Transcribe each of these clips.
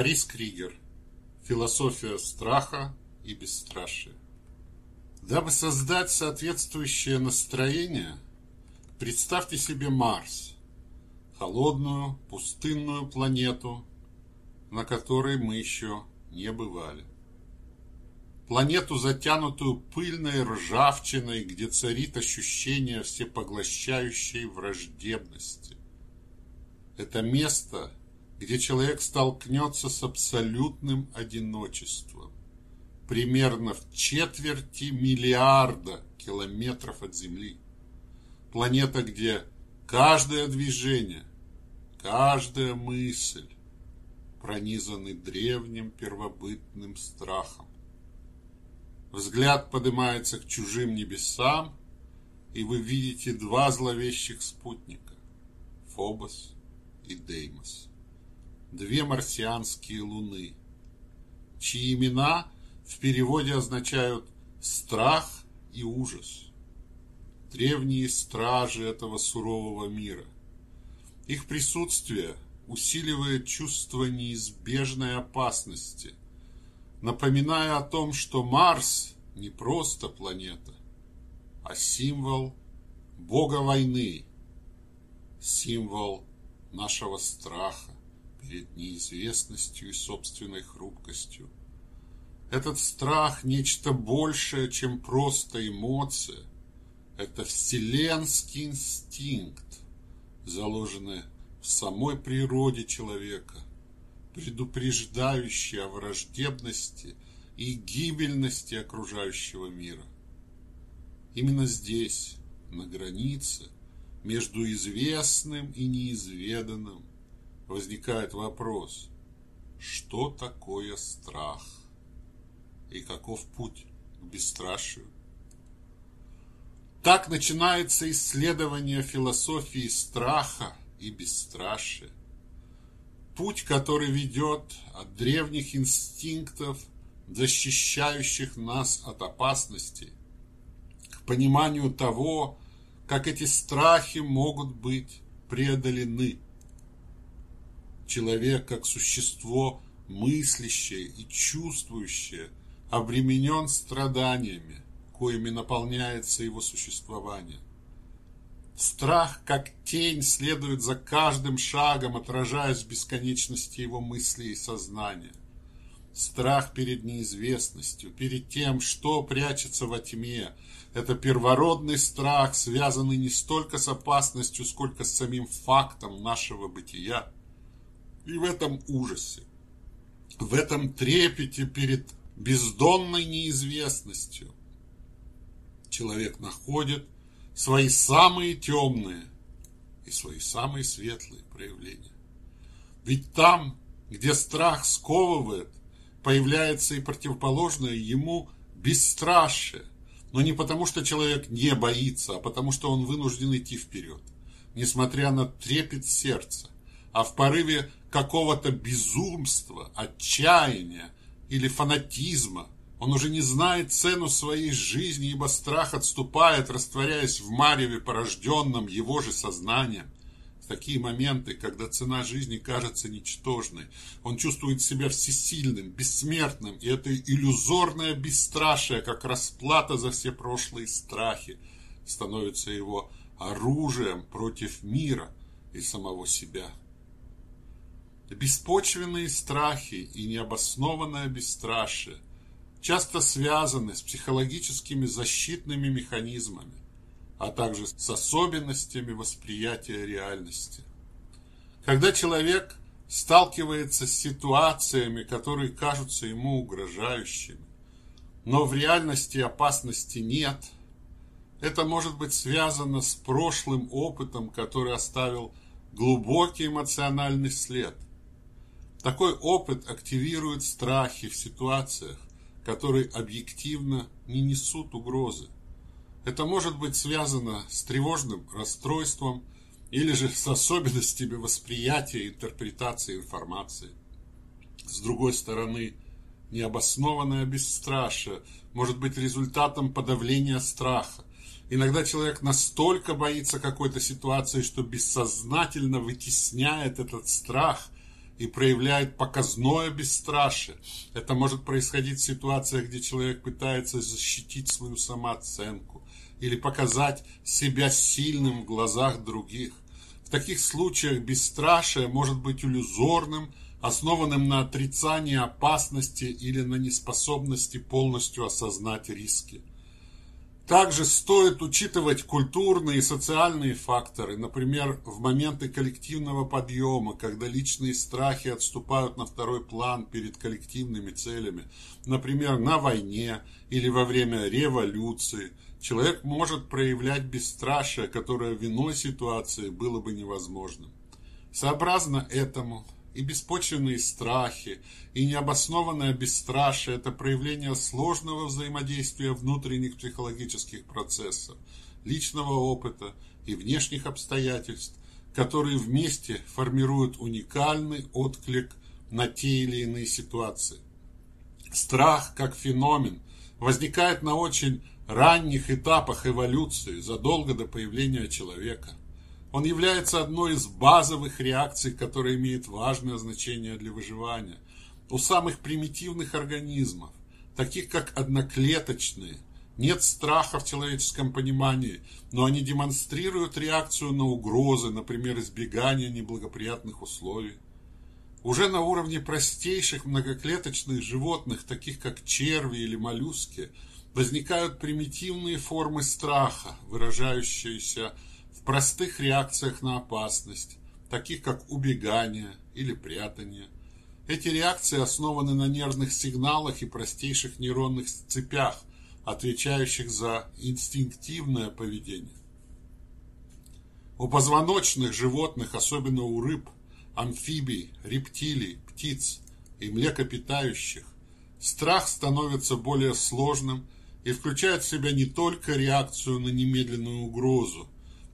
Борис Кригер. Философия страха и бесстрашия. Дабы создать соответствующее настроение, представьте себе Марс, холодную, пустынную планету, на которой мы еще не бывали. Планету, затянутую пыльной ржавчиной, где царит ощущение всепоглощающей враждебности. Это место, где человек столкнется с абсолютным одиночеством, примерно в четверти миллиарда километров от Земли. Планета, где каждое движение, каждая мысль пронизаны древним первобытным страхом. Взгляд поднимается к чужим небесам, и вы видите два зловещих спутника – Фобос и Деймос. Две марсианские луны, чьи имена в переводе означают «страх» и «ужас». Древние стражи этого сурового мира. Их присутствие усиливает чувство неизбежной опасности, напоминая о том, что Марс не просто планета, а символ бога войны, символ нашего страха перед неизвестностью и собственной хрупкостью. Этот страх – нечто большее, чем просто эмоция. Это вселенский инстинкт, заложенный в самой природе человека, предупреждающий о враждебности и гибельности окружающего мира. Именно здесь, на границе, между известным и неизведанным, возникает вопрос, что такое страх и каков путь к бесстрашию. Так начинается исследование философии страха и бесстрашие. Путь, который ведет от древних инстинктов, защищающих нас от опасности, к пониманию того, как эти страхи могут быть преодолены. Человек, как существо мыслящее и чувствующее, обременен страданиями, коими наполняется его существование. Страх, как тень, следует за каждым шагом, отражаясь в бесконечности его мыслей и сознания. Страх перед неизвестностью, перед тем, что прячется во тьме. Это первородный страх, связанный не столько с опасностью, сколько с самим фактом нашего бытия. И в этом ужасе, в этом трепете перед бездонной неизвестностью человек находит – свои самые темные и свои самые светлые проявления. Ведь там, где страх сковывает, появляется и противоположное ему бесстрашие. Но не потому, что человек не боится, а потому, что он вынужден идти вперед, несмотря на трепет сердца, а в порыве какого-то безумства, отчаяния или фанатизма – он уже не знает цену своей жизни, ибо страх отступает, растворяясь в мареве, порожденном его же сознанием. В такие моменты, когда цена жизни кажется ничтожной, он чувствует себя всесильным, бессмертным, и это иллюзорное бесстрашие, как расплата за все прошлые страхи, становится его оружием против мира и самого себя. Беспочвенные страхи и необоснованное бесстрашие – часто связаны с психологическими защитными механизмами, а также с особенностями восприятия реальности. Когда человек сталкивается с ситуациями, которые кажутся ему угрожающими, но в реальности опасности нет, это может быть связано с прошлым опытом, который оставил глубокий эмоциональный след. Такой опыт активирует страхи в ситуациях, которые объективно не несут угрозы. Это может быть связано с тревожным расстройством или же с особенностями восприятия и интерпретации информации. С другой стороны, необоснованное бесстрашие может быть результатом подавления страха. Иногда человек настолько боится какой-то ситуации, что бессознательно вытесняет этот страх и проявляет показное бесстрашие. Это может происходить в ситуациях, где человек пытается защитить свою самооценку или показать себя сильным в глазах других. В таких случаях бесстрашие может быть иллюзорным, основанным на отрицании опасности или на неспособности полностью осознать риски. Также стоит учитывать культурные и социальные факторы, например, в моменты коллективного подъема, когда личные страхи отступают на второй план перед коллективными целями, например, на войне или во время революции, человек может проявлять бесстрашие, которое в иной ситуации было бы невозможным. Сообразно этому и беспочвенные страхи, и необоснованное бесстрашие – это проявление сложного взаимодействия внутренних психологических процессов, личного опыта и внешних обстоятельств, которые вместе формируют уникальный отклик на те или иные ситуации. Страх как феномен возникает на очень ранних этапах эволюции, задолго до появления человека. Он является одной из базовых реакций, которая имеет важное значение для выживания. У самых примитивных организмов, таких как одноклеточные, нет страха в человеческом понимании, но они демонстрируют реакцию на угрозы, например, избегание неблагоприятных условий. Уже на уровне простейших многоклеточных животных, таких как черви или моллюски, возникают примитивные формы страха, выражающиеся в простых реакциях на опасность, таких как убегание или прятание. Эти реакции основаны на нервных сигналах и простейших нейронных цепях, отвечающих за инстинктивное поведение. У позвоночных животных, особенно у рыб, амфибий, рептилий, птиц и млекопитающих, страх становится более сложным и включает в себя не только реакцию на немедленную угрозу,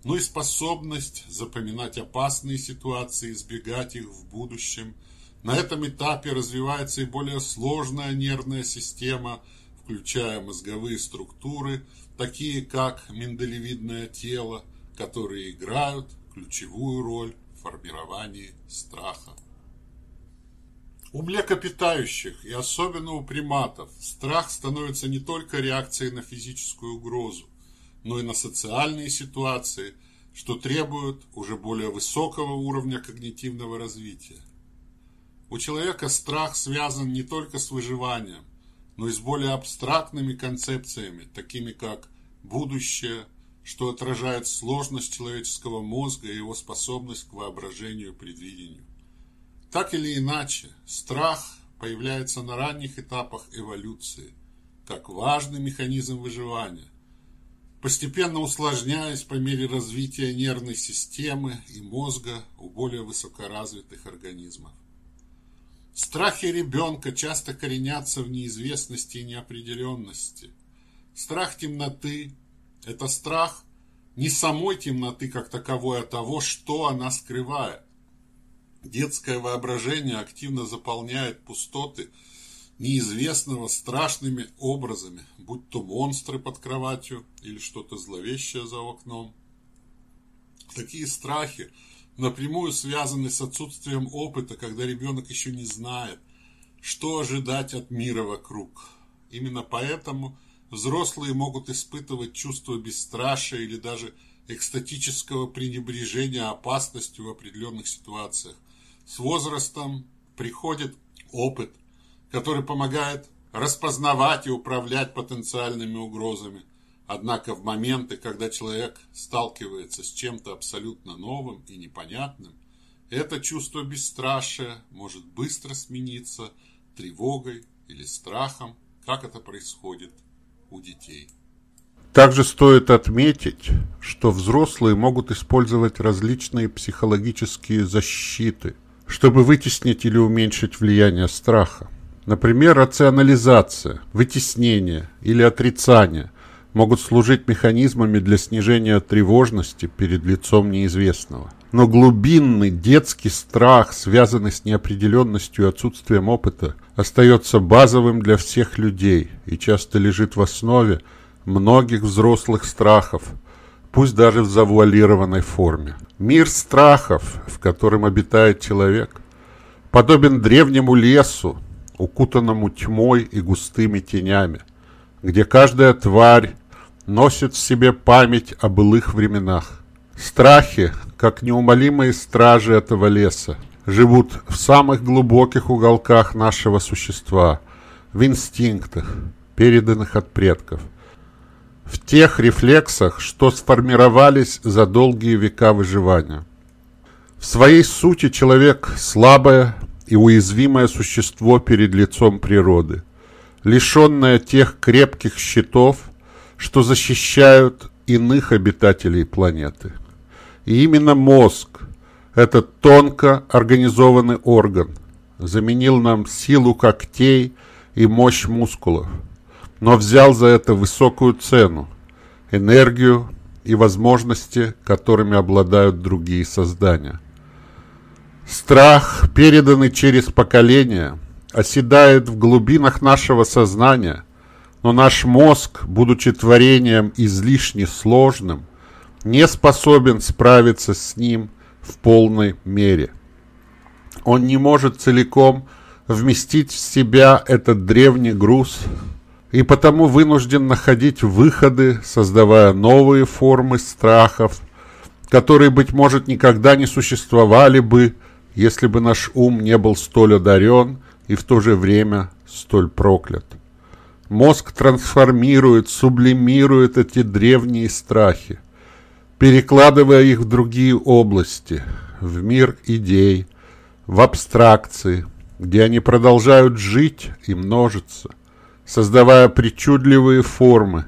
но и способность запоминать опасные ситуации, избегать их в будущем. На этом этапе развивается и более сложная нервная система, включая мозговые структуры, такие как миндалевидное тело, которые играют ключевую роль в формировании страха. У млекопитающих и особенно у приматов страх становится не только реакцией на физическую угрозу, но и на социальные ситуации, что требует уже более высокого уровня когнитивного развития. У человека страх связан не только с выживанием, но и с более абстрактными концепциями, такими как будущее, что отражает сложность человеческого мозга и его способность к воображению и предвидению. Так или иначе, страх появляется на ранних этапах эволюции, как важный механизм выживания, постепенно усложняясь по мере развития нервной системы и мозга у более высокоразвитых организмов. Страхи ребенка часто коренятся в неизвестности и неопределенности. Страх темноты – это страх не самой темноты как таковой, а того, что она скрывает. Детское воображение активно заполняет пустоты – неизвестного страшными образами, будь то монстры под кроватью или что-то зловещее за окном. Такие страхи напрямую связаны с отсутствием опыта, когда ребенок еще не знает, что ожидать от мира вокруг. Именно поэтому взрослые могут испытывать чувство бесстрашия или даже экстатического пренебрежения опасностью в определенных ситуациях. С возрастом приходит опыт – который помогает распознавать и управлять потенциальными угрозами. Однако в моменты, когда человек сталкивается с чем-то абсолютно новым и непонятным, это чувство бесстрашия может быстро смениться тревогой или страхом, как это происходит у детей. Также стоит отметить, что взрослые могут использовать различные психологические защиты, чтобы вытеснить или уменьшить влияние страха. Например, рационализация, вытеснение или отрицание могут служить механизмами для снижения тревожности перед лицом неизвестного. Но глубинный детский страх, связанный с неопределенностью и отсутствием опыта, остается базовым для всех людей и часто лежит в основе многих взрослых страхов, пусть даже в завуалированной форме. Мир страхов, в котором обитает человек – подобен древнему лесу, укутанному тьмой и густыми тенями, где каждая тварь носит в себе память о былых временах. Страхи, как неумолимые стражи этого леса, живут в самых глубоких уголках нашего существа, в инстинктах, переданных от предков, в тех рефлексах, что сформировались за долгие века выживания. В своей сути человек – слабое и уязвимое существо перед лицом природы, лишенное тех крепких щитов, что защищают иных обитателей планеты. И именно мозг, этот тонко организованный орган, заменил нам силу когтей и мощь мускулов, но взял за это высокую цену, энергию и возможности, которыми обладают другие создания. Страх, переданный через поколения, оседает в глубинах нашего сознания, но наш мозг, будучи творением излишне сложным, не способен справиться с ним в полной мере. Он не может целиком вместить в себя этот древний груз и потому вынужден находить выходы, создавая новые формы страхов, которые, быть может, никогда не существовали бы, если бы наш ум не был столь одарен и в то же время столь проклят. Мозг трансформирует, сублимирует эти древние страхи, перекладывая их в другие области, в мир идей, в абстракции, где они продолжают жить и множиться, создавая причудливые формы,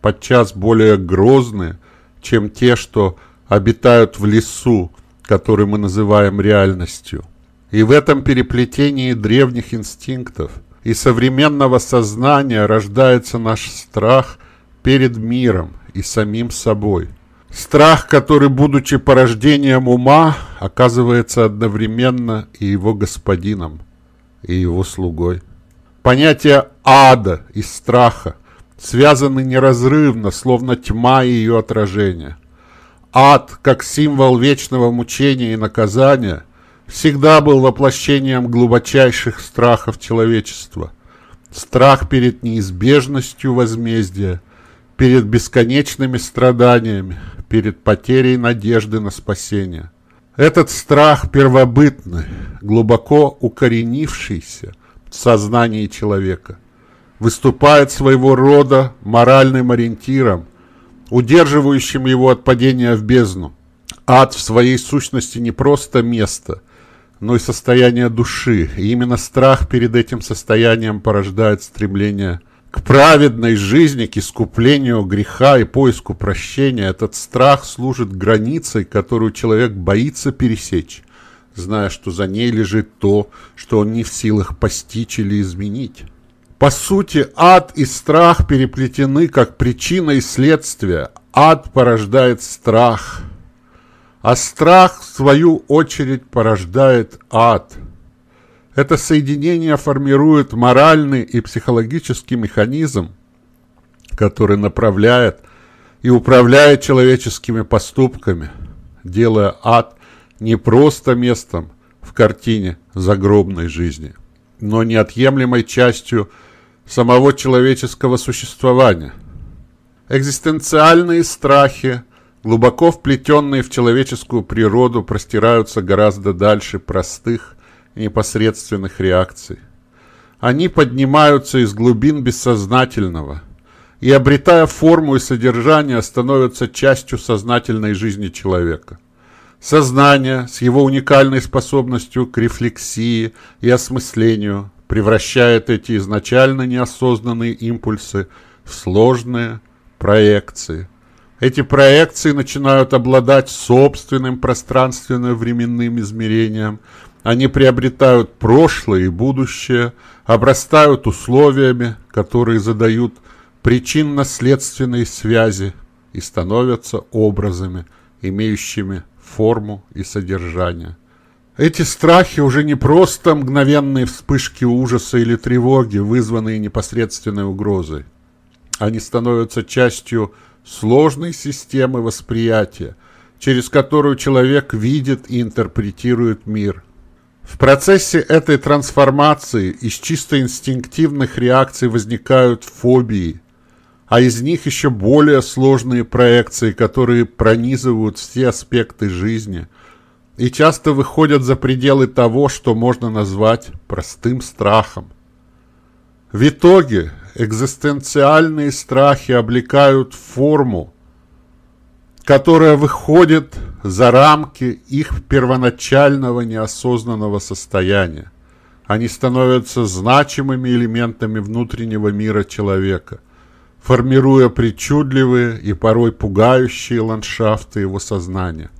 подчас более грозные, чем те, что обитают в лесу, который мы называем реальностью. И в этом переплетении древних инстинктов и современного сознания рождается наш страх перед миром и самим собой. Страх, который, будучи порождением ума, оказывается одновременно и его господином, и его слугой. Понятия ада и страха связаны неразрывно, словно тьма и ее отражение. Ад, как символ вечного мучения и наказания, всегда был воплощением глубочайших страхов человечества. Страх перед неизбежностью возмездия, перед бесконечными страданиями, перед потерей надежды на спасение. Этот страх первобытный, глубоко укоренившийся в сознании человека, выступает своего рода моральным ориентиром, удерживающим его от падения в бездну. Ад в своей сущности не просто место, но и состояние души. И именно страх перед этим состоянием порождает стремление к праведной жизни, к искуплению греха и поиску прощения. Этот страх служит границей, которую человек боится пересечь, зная, что за ней лежит то, что он не в силах постичь или изменить. По сути, ад и страх переплетены как причина и следствие. Ад порождает страх, а страх, в свою очередь, порождает ад. Это соединение формирует моральный и психологический механизм, который направляет и управляет человеческими поступками, делая ад не просто местом в картине загробной жизни, но неотъемлемой частью самого человеческого существования. Экзистенциальные страхи, глубоко вплетенные в человеческую природу, простираются гораздо дальше простых и непосредственных реакций. Они поднимаются из глубин бессознательного и, обретая форму и содержание, становятся частью сознательной жизни человека. Сознание с его уникальной способностью к рефлексии и осмыслению превращает эти изначально неосознанные импульсы в сложные проекции. Эти проекции начинают обладать собственным пространственно-временным измерением. Они приобретают прошлое и будущее, обрастают условиями, которые задают причинно-следственные связи и становятся образами, имеющими форму и содержание. Эти страхи уже не просто мгновенные вспышки ужаса или тревоги, вызванные непосредственной угрозой. Они становятся частью сложной системы восприятия, через которую человек видит и интерпретирует мир. В процессе этой трансформации из чисто инстинктивных реакций возникают фобии, а из них еще более сложные проекции, которые пронизывают все аспекты жизни и часто выходят за пределы того, что можно назвать простым страхом. В итоге экзистенциальные страхи облекают форму, которая выходит за рамки их первоначального неосознанного состояния. Они становятся значимыми элементами внутреннего мира человека – формируя причудливые и порой пугающие ландшафты его сознания.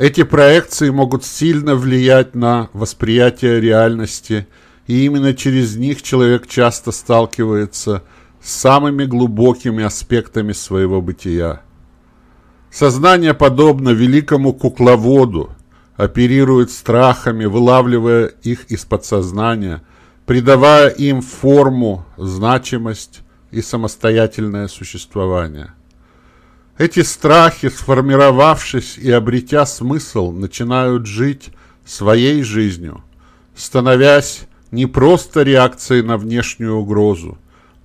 Эти проекции могут сильно влиять на восприятие реальности, и именно через них человек часто сталкивается с самыми глубокими аспектами своего бытия. Сознание подобно великому кукловоду, оперирует страхами, вылавливая их из подсознания, придавая им форму, значимость, и самостоятельное существование. Эти страхи, сформировавшись и обретя смысл, начинают жить своей жизнью, становясь не просто реакцией на внешнюю угрозу,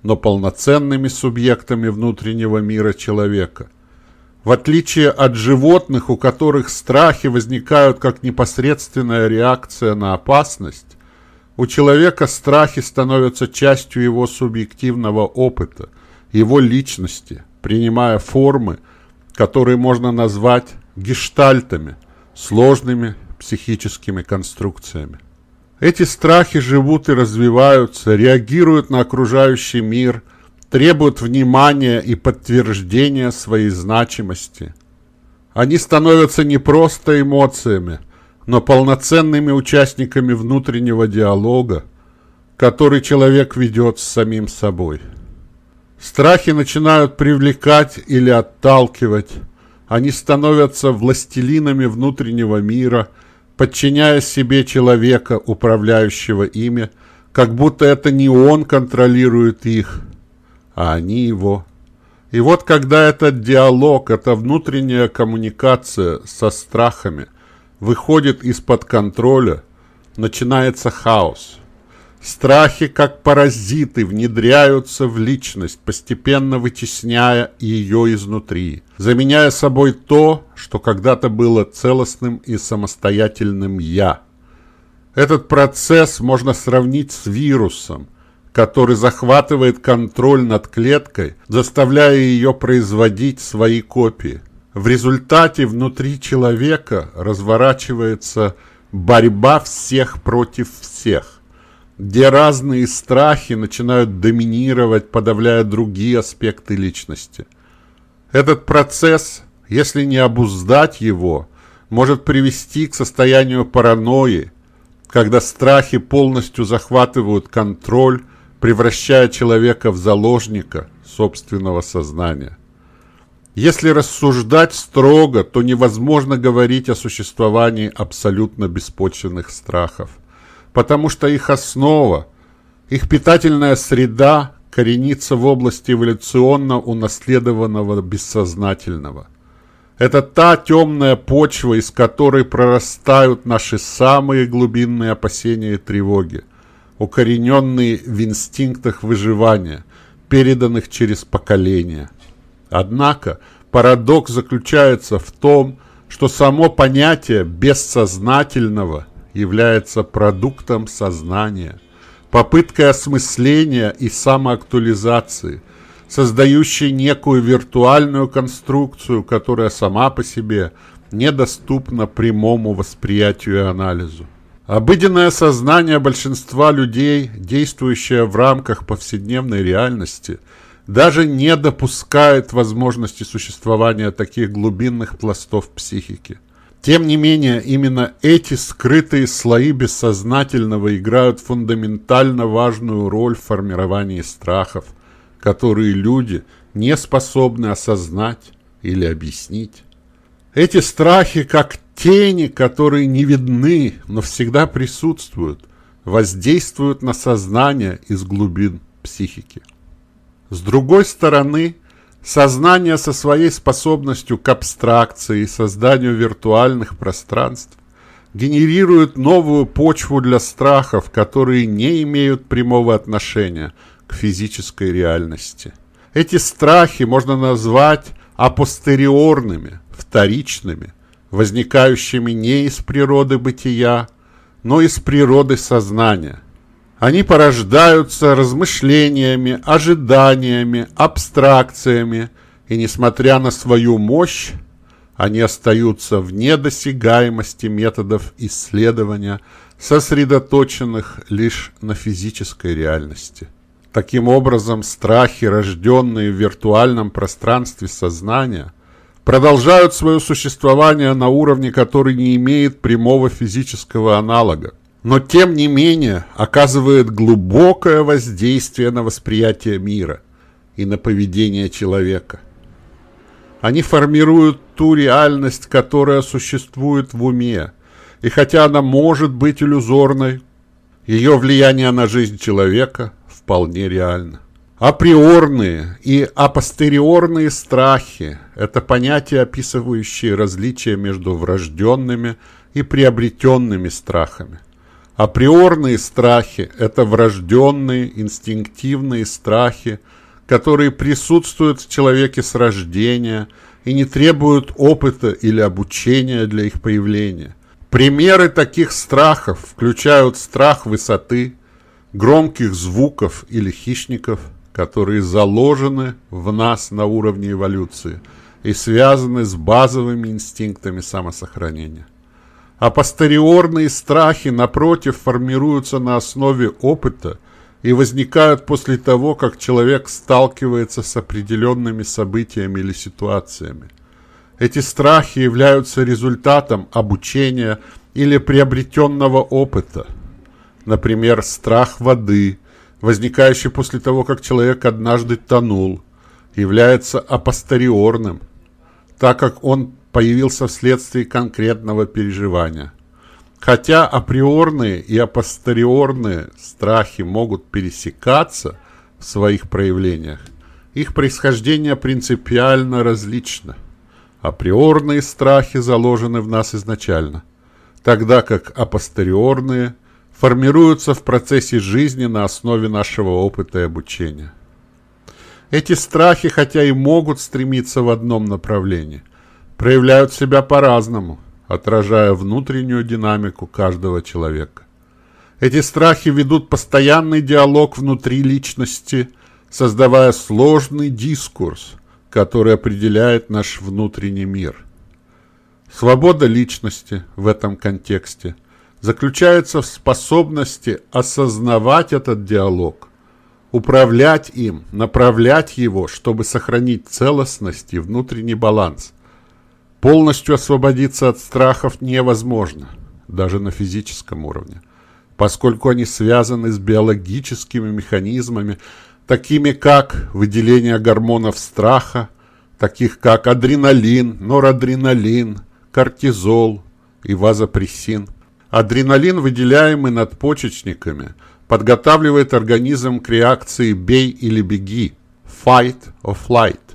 но полноценными субъектами внутреннего мира человека. В отличие от животных, у которых страхи возникают как непосредственная реакция на опасность, у человека страхи становятся частью его субъективного опыта, его личности, принимая формы, которые можно назвать гештальтами, сложными психическими конструкциями. Эти страхи живут и развиваются, реагируют на окружающий мир, требуют внимания и подтверждения своей значимости. Они становятся не просто эмоциями, но полноценными участниками внутреннего диалога, который человек ведет с самим собой. Страхи начинают привлекать или отталкивать, они становятся властелинами внутреннего мира, подчиняя себе человека, управляющего ими, как будто это не он контролирует их, а они его. И вот когда этот диалог, эта внутренняя коммуникация со страхами – выходит из-под контроля, начинается хаос. Страхи, как паразиты, внедряются в личность, постепенно вытесняя ее изнутри, заменяя собой то, что когда-то было целостным и самостоятельным «я». Этот процесс можно сравнить с вирусом, который захватывает контроль над клеткой, заставляя ее производить свои копии. В результате внутри человека разворачивается борьба всех против всех, где разные страхи начинают доминировать, подавляя другие аспекты личности. Этот процесс, если не обуздать его, может привести к состоянию паранойи, когда страхи полностью захватывают контроль, превращая человека в заложника собственного сознания. Если рассуждать строго, то невозможно говорить о существовании абсолютно беспочвенных страхов, потому что их основа, их питательная среда коренится в области эволюционно унаследованного бессознательного. Это та темная почва, из которой прорастают наши самые глубинные опасения и тревоги, укорененные в инстинктах выживания, переданных через поколения – Однако парадокс заключается в том, что само понятие бессознательного является продуктом сознания, попыткой осмысления и самоактуализации, создающей некую виртуальную конструкцию, которая сама по себе недоступна прямому восприятию и анализу. Обыденное сознание большинства людей, действующее в рамках повседневной реальности – даже не допускает возможности существования таких глубинных пластов психики. Тем не менее, именно эти скрытые слои бессознательного играют фундаментально важную роль в формировании страхов, которые люди не способны осознать или объяснить. Эти страхи, как тени, которые не видны, но всегда присутствуют, воздействуют на сознание из глубин психики. С другой стороны, сознание со своей способностью к абстракции и созданию виртуальных пространств генерирует новую почву для страхов, которые не имеют прямого отношения к физической реальности. Эти страхи можно назвать апостериорными, вторичными, возникающими не из природы бытия, но из природы сознания. Они порождаются размышлениями, ожиданиями, абстракциями, и, несмотря на свою мощь, они остаются вне досягаемости методов исследования, сосредоточенных лишь на физической реальности. Таким образом, страхи, рожденные в виртуальном пространстве сознания, продолжают свое существование на уровне, который не имеет прямого физического аналога, но тем не менее оказывает глубокое воздействие на восприятие мира и на поведение человека. Они формируют ту реальность, которая существует в уме, и хотя она может быть иллюзорной, ее влияние на жизнь человека вполне реально. Априорные и апостериорные страхи – это понятия, описывающие различия между врожденными и приобретенными страхами. Априорные страхи – это врожденные, инстинктивные страхи, которые присутствуют в человеке с рождения и не требуют опыта или обучения для их появления. Примеры таких страхов включают страх высоты – громких звуков или хищников, которые заложены в нас на уровне эволюции и связаны с базовыми инстинктами самосохранения. А постериорные страхи, напротив, формируются на основе опыта и возникают после того, как человек сталкивается с определенными событиями или ситуациями. Эти страхи являются результатом обучения или приобретенного опыта – Например, страх воды, возникающий после того, как человек однажды тонул, является апостериорным, так как он появился вследствие конкретного переживания. Хотя априорные и апостериорные страхи могут пересекаться в своих проявлениях, их происхождение принципиально различно. Априорные страхи заложены в нас изначально, тогда как апостериорные – формируются в процессе жизни на основе нашего опыта и обучения. Эти страхи, хотя и могут стремиться в одном направлении, проявляют себя по-разному, отражая внутреннюю динамику каждого человека. Эти страхи ведут постоянный диалог внутри личности, создавая сложный дискурс, который определяет наш внутренний мир. Свобода личности в этом контексте – заключается в способности осознавать этот диалог, управлять им, направлять его, чтобы сохранить целостность и внутренний баланс. Полностью освободиться от страхов невозможно, даже на физическом уровне, поскольку они связаны с биологическими механизмами, такими как выделение гормонов страха, таких как адреналин, норадреналин, кортизол и вазопрессин – Адреналин, выделяемый надпочечниками, подготавливает организм к реакции «бей или беги» «fight or flight»,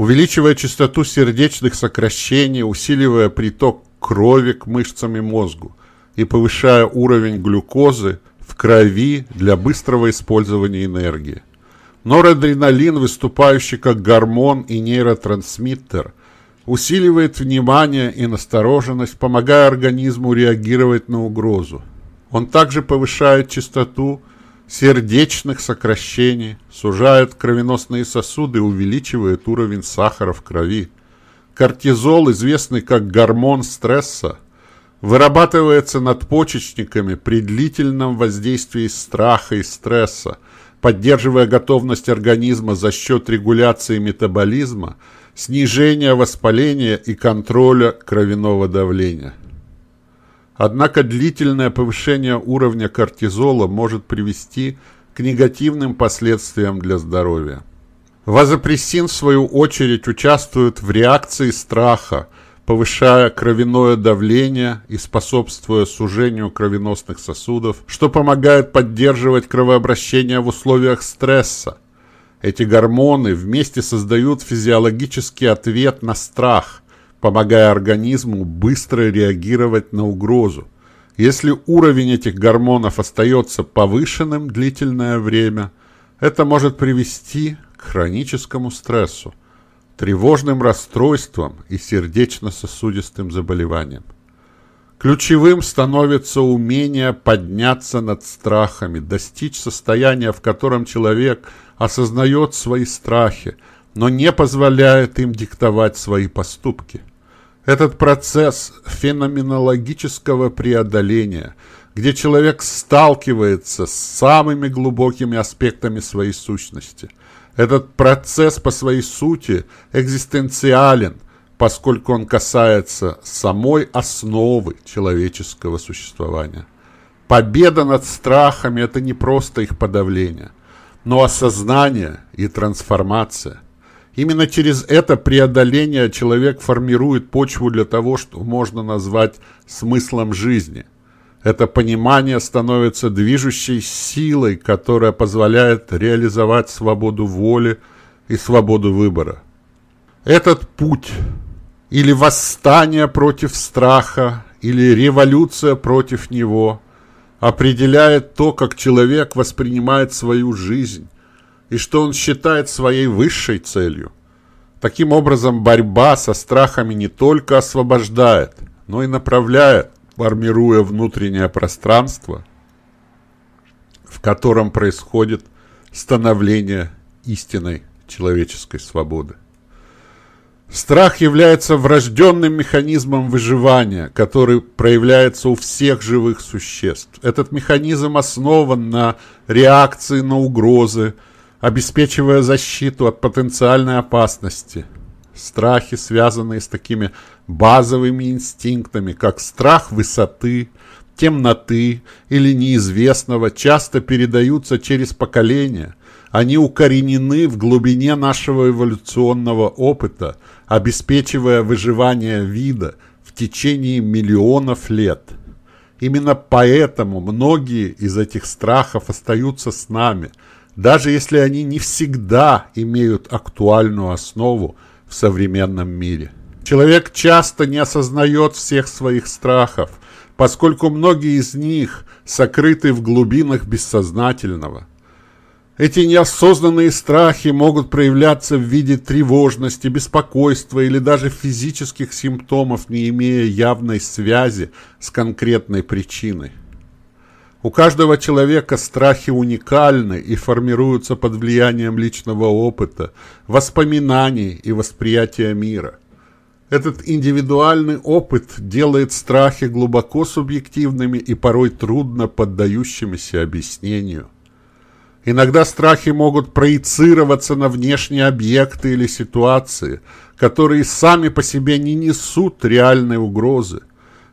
увеличивая частоту сердечных сокращений, усиливая приток крови к мышцам и мозгу и повышая уровень глюкозы в крови для быстрого использования энергии. Норадреналин, выступающий как гормон и нейротрансмиттер, усиливает внимание и настороженность, помогая организму реагировать на угрозу. Он также повышает частоту сердечных сокращений, сужает кровеносные сосуды и увеличивает уровень сахара в крови. Кортизол, известный как гормон стресса, вырабатывается надпочечниками при длительном воздействии страха и стресса, поддерживая готовность организма за счет регуляции метаболизма – снижения воспаления и контроля кровяного давления. Однако длительное повышение уровня кортизола может привести к негативным последствиям для здоровья. Вазопрессин, в свою очередь, участвует в реакции страха, повышая кровяное давление и способствуя сужению кровеносных сосудов, что помогает поддерживать кровообращение в условиях стресса, эти гормоны вместе создают физиологический ответ на страх, помогая организму быстро реагировать на угрозу. Если уровень этих гормонов остается повышенным длительное время, это может привести к хроническому стрессу, тревожным расстройствам и сердечно-сосудистым заболеваниям. Ключевым становится умение подняться над страхами, достичь состояния, в котором человек осознает свои страхи, но не позволяет им диктовать свои поступки. Этот процесс феноменологического преодоления, где человек сталкивается с самыми глубокими аспектами своей сущности. Этот процесс по своей сути экзистенциален – поскольку он касается самой основы человеческого существования. Победа над страхами – это не просто их подавление, но осознание и трансформация. Именно через это преодоление человек формирует почву для того, что можно назвать смыслом жизни. Это понимание становится движущей силой, которая позволяет реализовать свободу воли и свободу выбора. Этот путь или восстание против страха, или революция против него, определяет то, как человек воспринимает свою жизнь и что он считает своей высшей целью. Таким образом, борьба со страхами не только освобождает, но и направляет, формируя внутреннее пространство, в котором происходит становление истинной человеческой свободы. Страх является врожденным механизмом выживания, который проявляется у всех живых существ. Этот механизм основан на реакции на угрозы, обеспечивая защиту от потенциальной опасности. Страхи, связанные с такими базовыми инстинктами, как страх высоты, темноты или неизвестного, часто передаются через поколения. Они укоренены в глубине нашего эволюционного опыта – обеспечивая выживание вида в течение миллионов лет. Именно поэтому многие из этих страхов остаются с нами, даже если они не всегда имеют актуальную основу в современном мире. Человек часто не осознает всех своих страхов, поскольку многие из них сокрыты в глубинах бессознательного. Эти неосознанные страхи могут проявляться в виде тревожности, беспокойства или даже физических симптомов, не имея явной связи с конкретной причиной. У каждого человека страхи уникальны и формируются под влиянием личного опыта, воспоминаний и восприятия мира. Этот индивидуальный опыт делает страхи глубоко субъективными и порой трудно поддающимися объяснению – Иногда страхи могут проецироваться на внешние объекты или ситуации, которые сами по себе не несут реальной угрозы.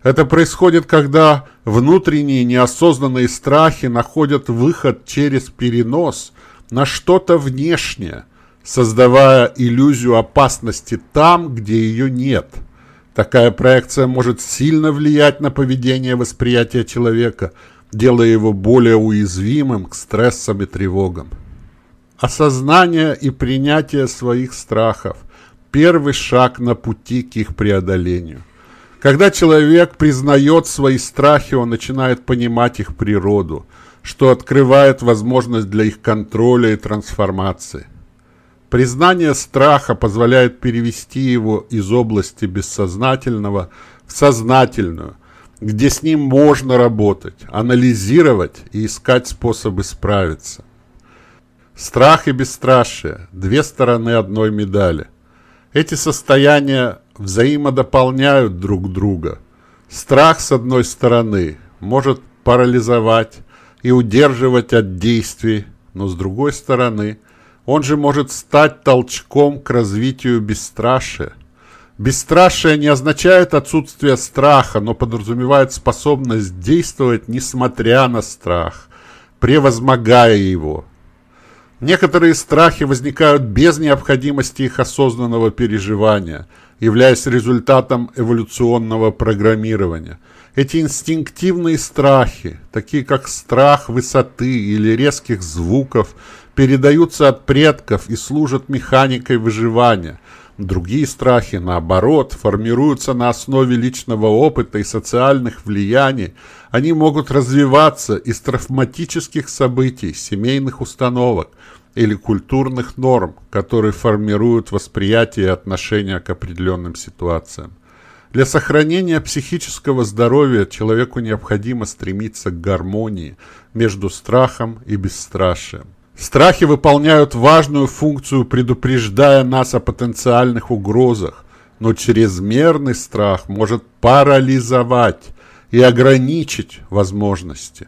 Это происходит, когда внутренние неосознанные страхи находят выход через перенос на что-то внешнее, создавая иллюзию опасности там, где ее нет. Такая проекция может сильно влиять на поведение восприятия человека – делая его более уязвимым к стрессам и тревогам. Осознание и принятие своих страхов – первый шаг на пути к их преодолению. Когда человек признает свои страхи, он начинает понимать их природу, что открывает возможность для их контроля и трансформации. Признание страха позволяет перевести его из области бессознательного в сознательную – где с ним можно работать, анализировать и искать способы справиться. Страх и бесстрашие – две стороны одной медали. Эти состояния взаимодополняют друг друга. Страх, с одной стороны, может парализовать и удерживать от действий, но с другой стороны, он же может стать толчком к развитию бесстрашия – Бесстрашие не означает отсутствие страха, но подразумевает способность действовать несмотря на страх, превозмогая его. Некоторые страхи возникают без необходимости их осознанного переживания, являясь результатом эволюционного программирования. Эти инстинктивные страхи, такие как страх высоты или резких звуков, передаются от предков и служат механикой выживания – Другие страхи, наоборот, формируются на основе личного опыта и социальных влияний. Они могут развиваться из травматических событий, семейных установок или культурных норм, которые формируют восприятие и отношение к определенным ситуациям. Для сохранения психического здоровья человеку необходимо стремиться к гармонии между страхом и бесстрашием. Страхи выполняют важную функцию, предупреждая нас о потенциальных угрозах, но чрезмерный страх может парализовать и ограничить возможности.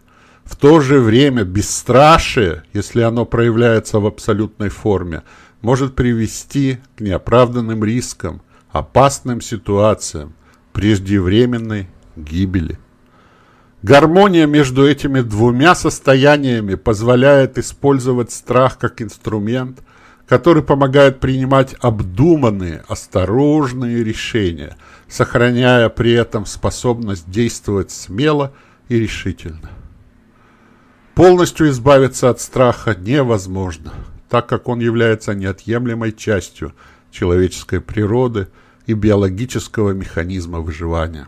В то же время бесстрашие, если оно проявляется в абсолютной форме, может привести к неоправданным рискам, опасным ситуациям, преждевременной гибели. Гармония между этими двумя состояниями позволяет использовать страх как инструмент, который помогает принимать обдуманные, осторожные решения, сохраняя при этом способность действовать смело и решительно. Полностью избавиться от страха невозможно, так как он является неотъемлемой частью человеческой природы и биологического механизма выживания.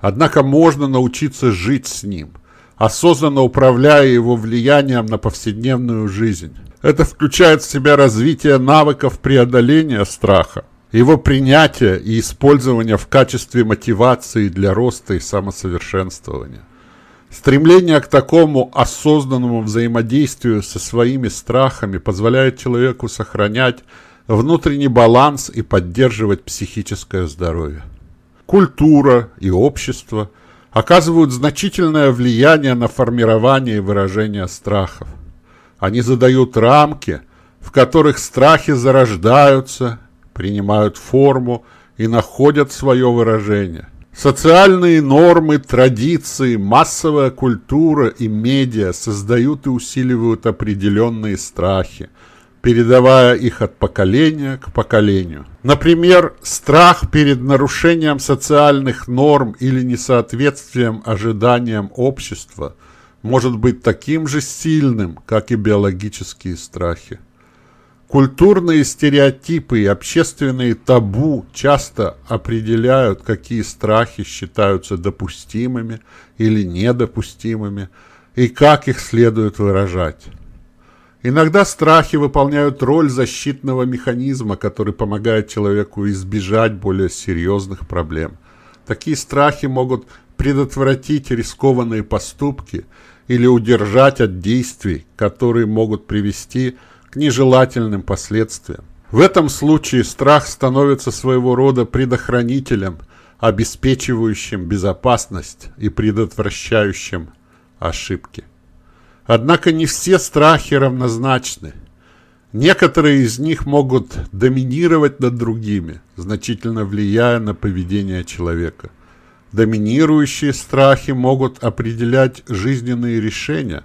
Однако можно научиться жить с ним, осознанно управляя его влиянием на повседневную жизнь. Это включает в себя развитие навыков преодоления страха, его принятие и использование в качестве мотивации для роста и самосовершенствования. Стремление к такому осознанному взаимодействию со своими страхами позволяет человеку сохранять внутренний баланс и поддерживать психическое здоровье культура и общество оказывают значительное влияние на формирование и выражение страхов. Они задают рамки, в которых страхи зарождаются, принимают форму и находят свое выражение. Социальные нормы, традиции, массовая культура и медиа создают и усиливают определенные страхи, передавая их от поколения к поколению. Например, страх перед нарушением социальных норм или несоответствием ожиданиям общества может быть таким же сильным, как и биологические страхи. Культурные стереотипы и общественные табу часто определяют, какие страхи считаются допустимыми или недопустимыми, и как их следует выражать. Иногда страхи выполняют роль защитного механизма, который помогает человеку избежать более серьезных проблем. Такие страхи могут предотвратить рискованные поступки или удержать от действий, которые могут привести к нежелательным последствиям. В этом случае страх становится своего рода предохранителем, обеспечивающим безопасность и предотвращающим ошибки. Однако не все страхи равнозначны. Некоторые из них могут доминировать над другими, значительно влияя на поведение человека. Доминирующие страхи могут определять жизненные решения,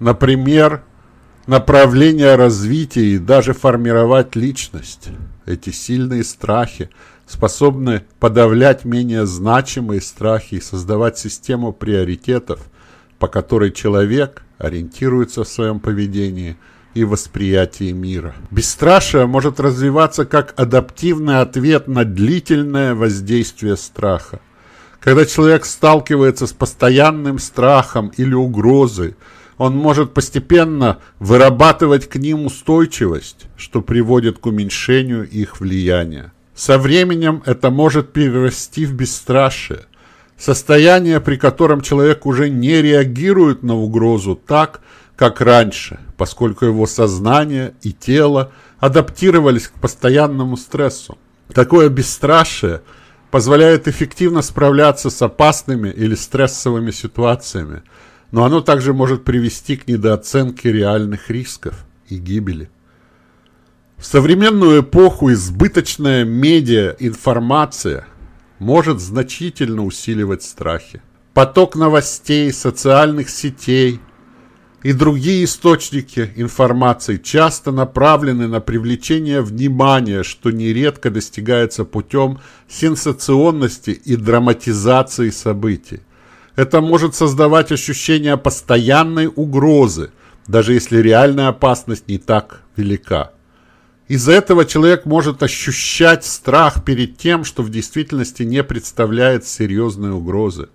например, направление развития и даже формировать личность. Эти сильные страхи способны подавлять менее значимые страхи и создавать систему приоритетов, по которой человек ориентируется в своем поведении и восприятии мира. Бесстрашие может развиваться как адаптивный ответ на длительное воздействие страха. Когда человек сталкивается с постоянным страхом или угрозой, он может постепенно вырабатывать к ним устойчивость, что приводит к уменьшению их влияния. Со временем это может перерасти в бесстрашие – Состояние, при котором человек уже не реагирует на угрозу так, как раньше, поскольку его сознание и тело адаптировались к постоянному стрессу. Такое бесстрашие позволяет эффективно справляться с опасными или стрессовыми ситуациями, но оно также может привести к недооценке реальных рисков и гибели. В современную эпоху избыточная медиа информация – может значительно усиливать страхи. Поток новостей, социальных сетей и другие источники информации часто направлены на привлечение внимания, что нередко достигается путем сенсационности и драматизации событий. Это может создавать ощущение постоянной угрозы, даже если реальная опасность не так велика. Из-за этого человек может ощущать страх перед тем, что в действительности не представляет серьезной угрозы.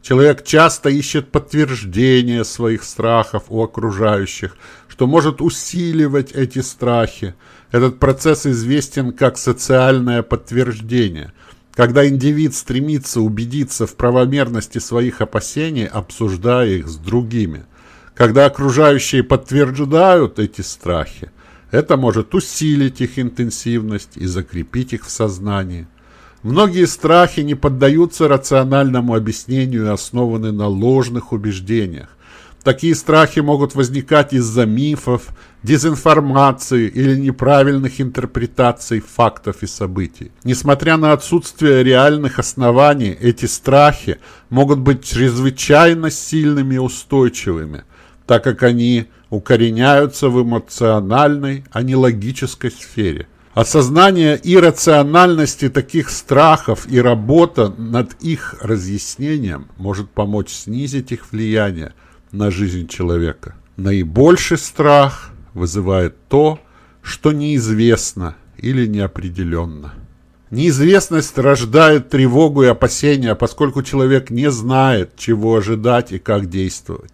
Человек часто ищет подтверждение своих страхов у окружающих, что может усиливать эти страхи. Этот процесс известен как социальное подтверждение. Когда индивид стремится убедиться в правомерности своих опасений, обсуждая их с другими. Когда окружающие подтверждают эти страхи, это может усилить их интенсивность и закрепить их в сознании. Многие страхи не поддаются рациональному объяснению и основаны на ложных убеждениях. Такие страхи могут возникать из-за мифов, дезинформации или неправильных интерпретаций фактов и событий. Несмотря на отсутствие реальных оснований, эти страхи могут быть чрезвычайно сильными и устойчивыми, так как они укореняются в эмоциональной, а не логической сфере. Осознание иррациональности таких страхов и работа над их разъяснением может помочь снизить их влияние на жизнь человека. Наибольший страх вызывает то, что неизвестно или неопределенно. Неизвестность рождает тревогу и опасения, поскольку человек не знает, чего ожидать и как действовать.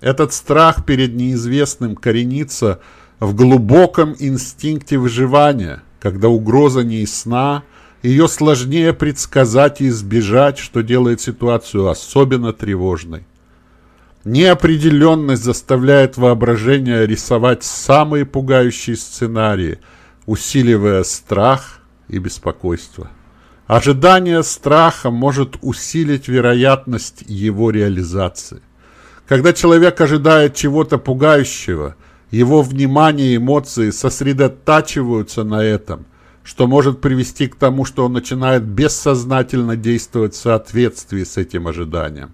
Этот страх перед неизвестным коренится в глубоком инстинкте выживания, когда угроза не ясна, ее сложнее предсказать и избежать, что делает ситуацию особенно тревожной. Неопределенность заставляет воображение рисовать самые пугающие сценарии, усиливая страх и беспокойство. Ожидание страха может усилить вероятность его реализации. Когда человек ожидает чего-то пугающего, его внимание и эмоции сосредотачиваются на этом, что может привести к тому, что он начинает бессознательно действовать в соответствии с этим ожиданием.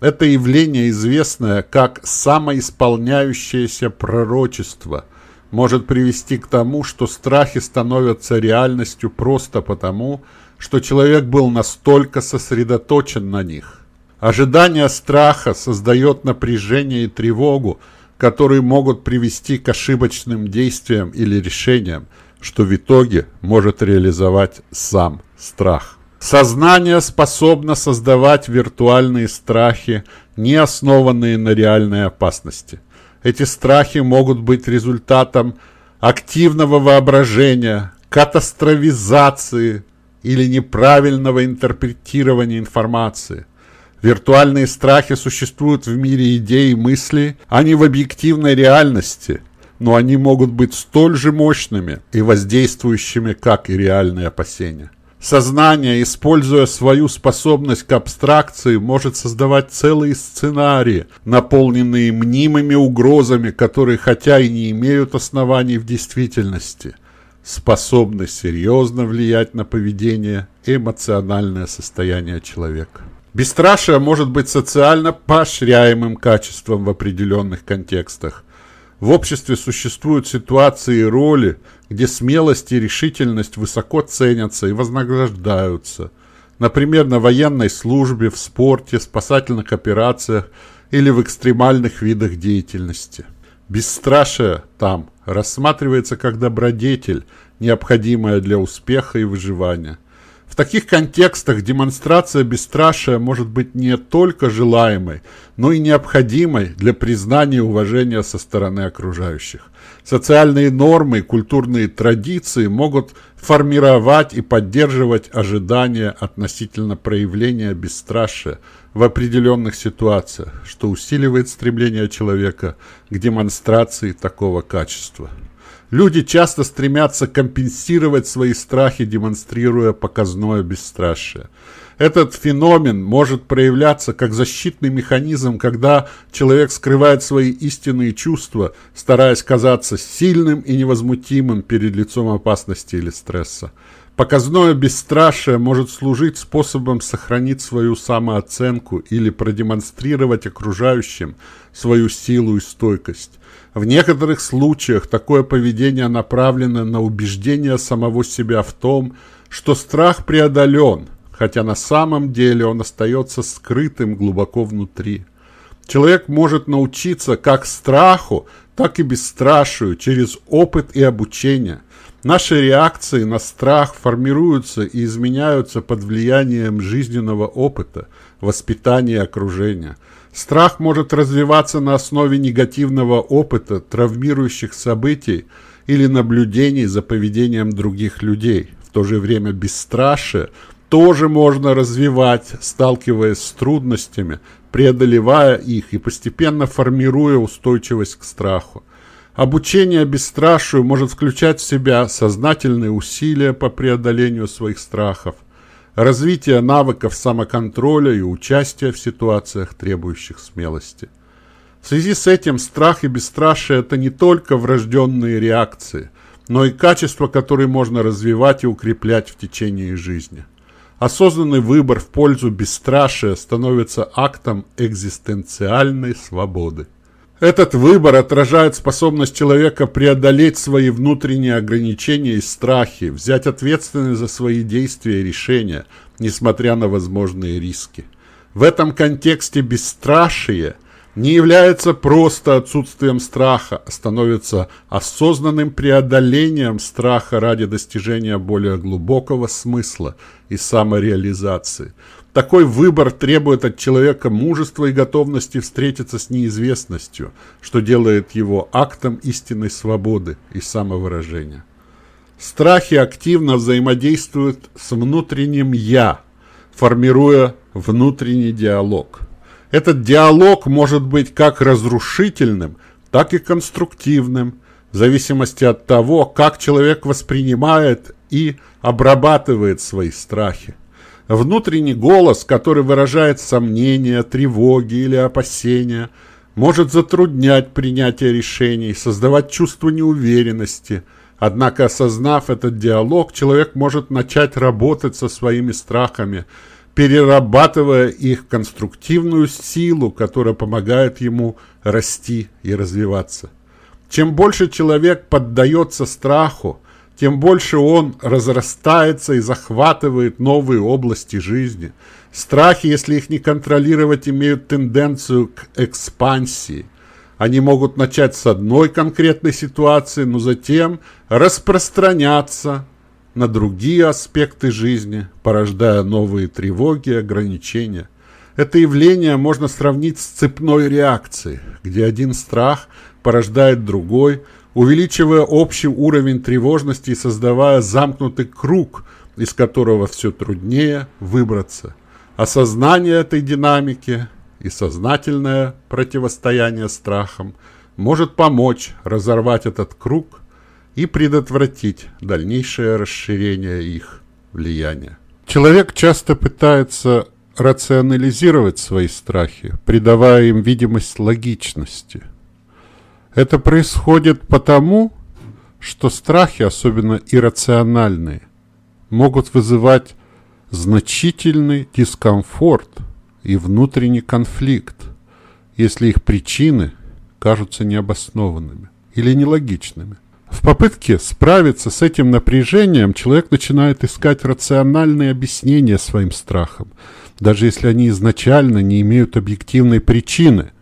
Это явление, известное как самоисполняющееся пророчество, может привести к тому, что страхи становятся реальностью просто потому, что человек был настолько сосредоточен на них. Ожидание страха создает напряжение и тревогу, которые могут привести к ошибочным действиям или решениям, что в итоге может реализовать сам страх. Сознание способно создавать виртуальные страхи, не основанные на реальной опасности. Эти страхи могут быть результатом активного воображения, катастрофизации или неправильного интерпретирования информации. Виртуальные страхи существуют в мире идей и мыслей, а не в объективной реальности, но они могут быть столь же мощными и воздействующими, как и реальные опасения. Сознание, используя свою способность к абстракции, может создавать целые сценарии, наполненные мнимыми угрозами, которые хотя и не имеют оснований в действительности, способны серьезно влиять на поведение и эмоциональное состояние человека. Бесстрашие может быть социально поощряемым качеством в определенных контекстах. В обществе существуют ситуации и роли, где смелость и решительность высоко ценятся и вознаграждаются. Например, на военной службе, в спорте, спасательных операциях или в экстремальных видах деятельности. Бесстрашие там рассматривается как добродетель, необходимая для успеха и выживания – в таких контекстах демонстрация бесстрашия может быть не только желаемой, но и необходимой для признания и уважения со стороны окружающих. Социальные нормы и культурные традиции могут формировать и поддерживать ожидания относительно проявления бесстрашия в определенных ситуациях, что усиливает стремление человека к демонстрации такого качества. Люди часто стремятся компенсировать свои страхи, демонстрируя показное бесстрашие. Этот феномен может проявляться как защитный механизм, когда человек скрывает свои истинные чувства, стараясь казаться сильным и невозмутимым перед лицом опасности или стресса. Показное бесстрашие может служить способом сохранить свою самооценку или продемонстрировать окружающим свою силу и стойкость. В некоторых случаях такое поведение направлено на убеждение самого себя в том, что страх преодолен, хотя на самом деле он остается скрытым глубоко внутри. Человек может научиться как страху, так и бесстрашию через опыт и обучение. Наши реакции на страх формируются и изменяются под влиянием жизненного опыта, воспитания окружения. Страх может развиваться на основе негативного опыта, травмирующих событий или наблюдений за поведением других людей. В то же время бесстрашие тоже можно развивать, сталкиваясь с трудностями, преодолевая их и постепенно формируя устойчивость к страху. Обучение бесстрашию может включать в себя сознательные усилия по преодолению своих страхов, развитие навыков самоконтроля и участия в ситуациях, требующих смелости. В связи с этим страх и бесстрашие – это не только врожденные реакции, но и качества, которые можно развивать и укреплять в течение жизни. Осознанный выбор в пользу бесстрашия становится актом экзистенциальной свободы. Этот выбор отражает способность человека преодолеть свои внутренние ограничения и страхи, взять ответственность за свои действия и решения, несмотря на возможные риски. В этом контексте бесстрашие не является просто отсутствием страха, а становится осознанным преодолением страха ради достижения более глубокого смысла и самореализации – такой выбор требует от человека мужества и готовности встретиться с неизвестностью, что делает его актом истинной свободы и самовыражения. Страхи активно взаимодействуют с внутренним «я», формируя внутренний диалог. Этот диалог может быть как разрушительным, так и конструктивным, в зависимости от того, как человек воспринимает и обрабатывает свои страхи. Внутренний голос, который выражает сомнения, тревоги или опасения, может затруднять принятие решений, создавать чувство неуверенности. Однако, осознав этот диалог, человек может начать работать со своими страхами, перерабатывая их в конструктивную силу, которая помогает ему расти и развиваться. Чем больше человек поддается страху, тем больше он разрастается и захватывает новые области жизни. Страхи, если их не контролировать, имеют тенденцию к экспансии. Они могут начать с одной конкретной ситуации, но затем распространяться на другие аспекты жизни, порождая новые тревоги и ограничения. Это явление можно сравнить с цепной реакцией, где один страх порождает другой – увеличивая общий уровень тревожности и создавая замкнутый круг, из которого все труднее выбраться. Осознание этой динамики и сознательное противостояние страхам может помочь разорвать этот круг и предотвратить дальнейшее расширение их влияния. Человек часто пытается рационализировать свои страхи, придавая им видимость логичности – это происходит потому, что страхи, особенно иррациональные, могут вызывать значительный дискомфорт и внутренний конфликт, если их причины кажутся необоснованными или нелогичными. В попытке справиться с этим напряжением человек начинает искать рациональные объяснения своим страхам, даже если они изначально не имеют объективной причины –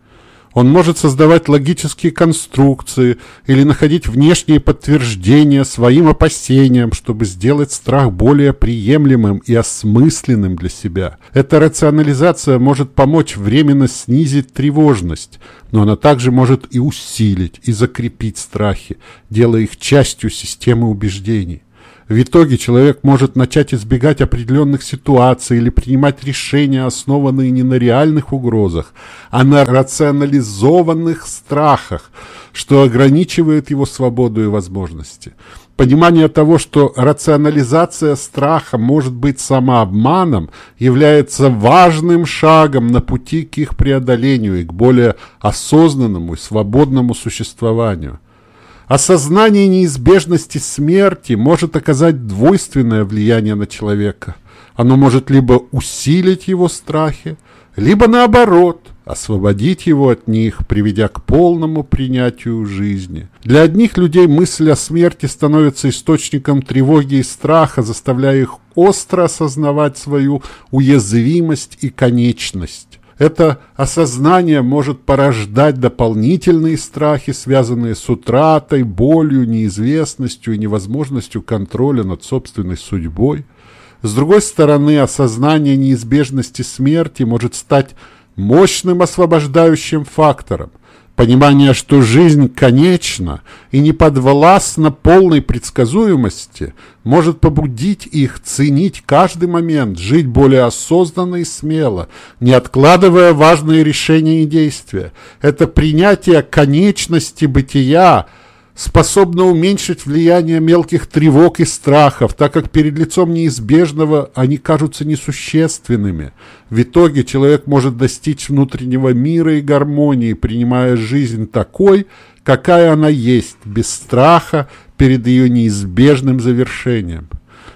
он может создавать логические конструкции или находить внешние подтверждения своим опасениям, чтобы сделать страх более приемлемым и осмысленным для себя. Эта рационализация может помочь временно снизить тревожность, но она также может и усилить, и закрепить страхи, делая их частью системы убеждений. В итоге человек может начать избегать определенных ситуаций или принимать решения, основанные не на реальных угрозах, а на рационализованных страхах, что ограничивает его свободу и возможности. Понимание того, что рационализация страха может быть самообманом, является важным шагом на пути к их преодолению и к более осознанному и свободному существованию. Осознание неизбежности смерти может оказать двойственное влияние на человека. Оно может либо усилить его страхи, либо наоборот – освободить его от них, приведя к полному принятию жизни. Для одних людей мысль о смерти становится источником тревоги и страха, заставляя их остро осознавать свою уязвимость и конечность. Это осознание может порождать дополнительные страхи, связанные с утратой, болью, неизвестностью и невозможностью контроля над собственной судьбой. С другой стороны, осознание неизбежности смерти может стать мощным освобождающим фактором – Понимание, что жизнь конечна и не подвластна полной предсказуемости, может побудить их ценить каждый момент, жить более осознанно и смело, не откладывая важные решения и действия. Это принятие конечности бытия – способна уменьшить влияние мелких тревог и страхов, так как перед лицом неизбежного они кажутся несущественными. В итоге человек может достичь внутреннего мира и гармонии, принимая жизнь такой, какая она есть, без страха перед ее неизбежным завершением.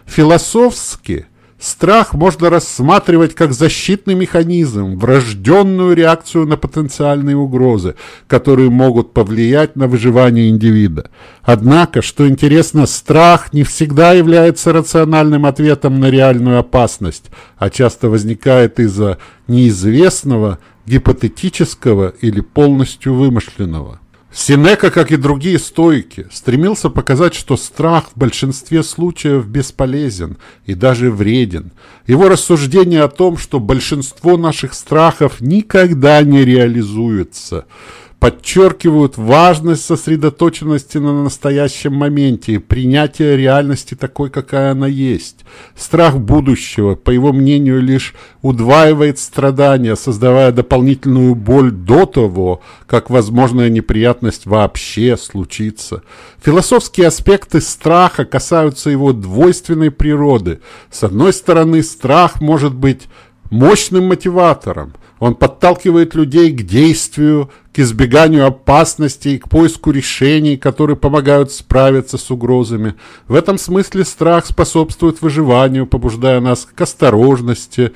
Философски – Страх можно рассматривать как защитный механизм, врожденную реакцию на потенциальные угрозы, которые могут повлиять на выживание индивида. Однако, что интересно, страх не всегда является рациональным ответом на реальную опасность, а часто возникает из-за неизвестного, гипотетического или полностью вымышленного. Синека, как и другие стойки, стремился показать, что страх в большинстве случаев бесполезен и даже вреден. Его рассуждение о том, что большинство наших страхов никогда не реализуется – подчеркивают важность сосредоточенности на настоящем моменте и принятия реальности такой, какая она есть. Страх будущего, по его мнению, лишь удваивает страдания, создавая дополнительную боль до того, как возможная неприятность вообще случится. Философские аспекты страха касаются его двойственной природы. С одной стороны, страх может быть мощным мотиватором. Он подталкивает людей к действию, к избеганию опасностей, к поиску решений, которые помогают справиться с угрозами. В этом смысле страх способствует выживанию, побуждая нас к осторожности,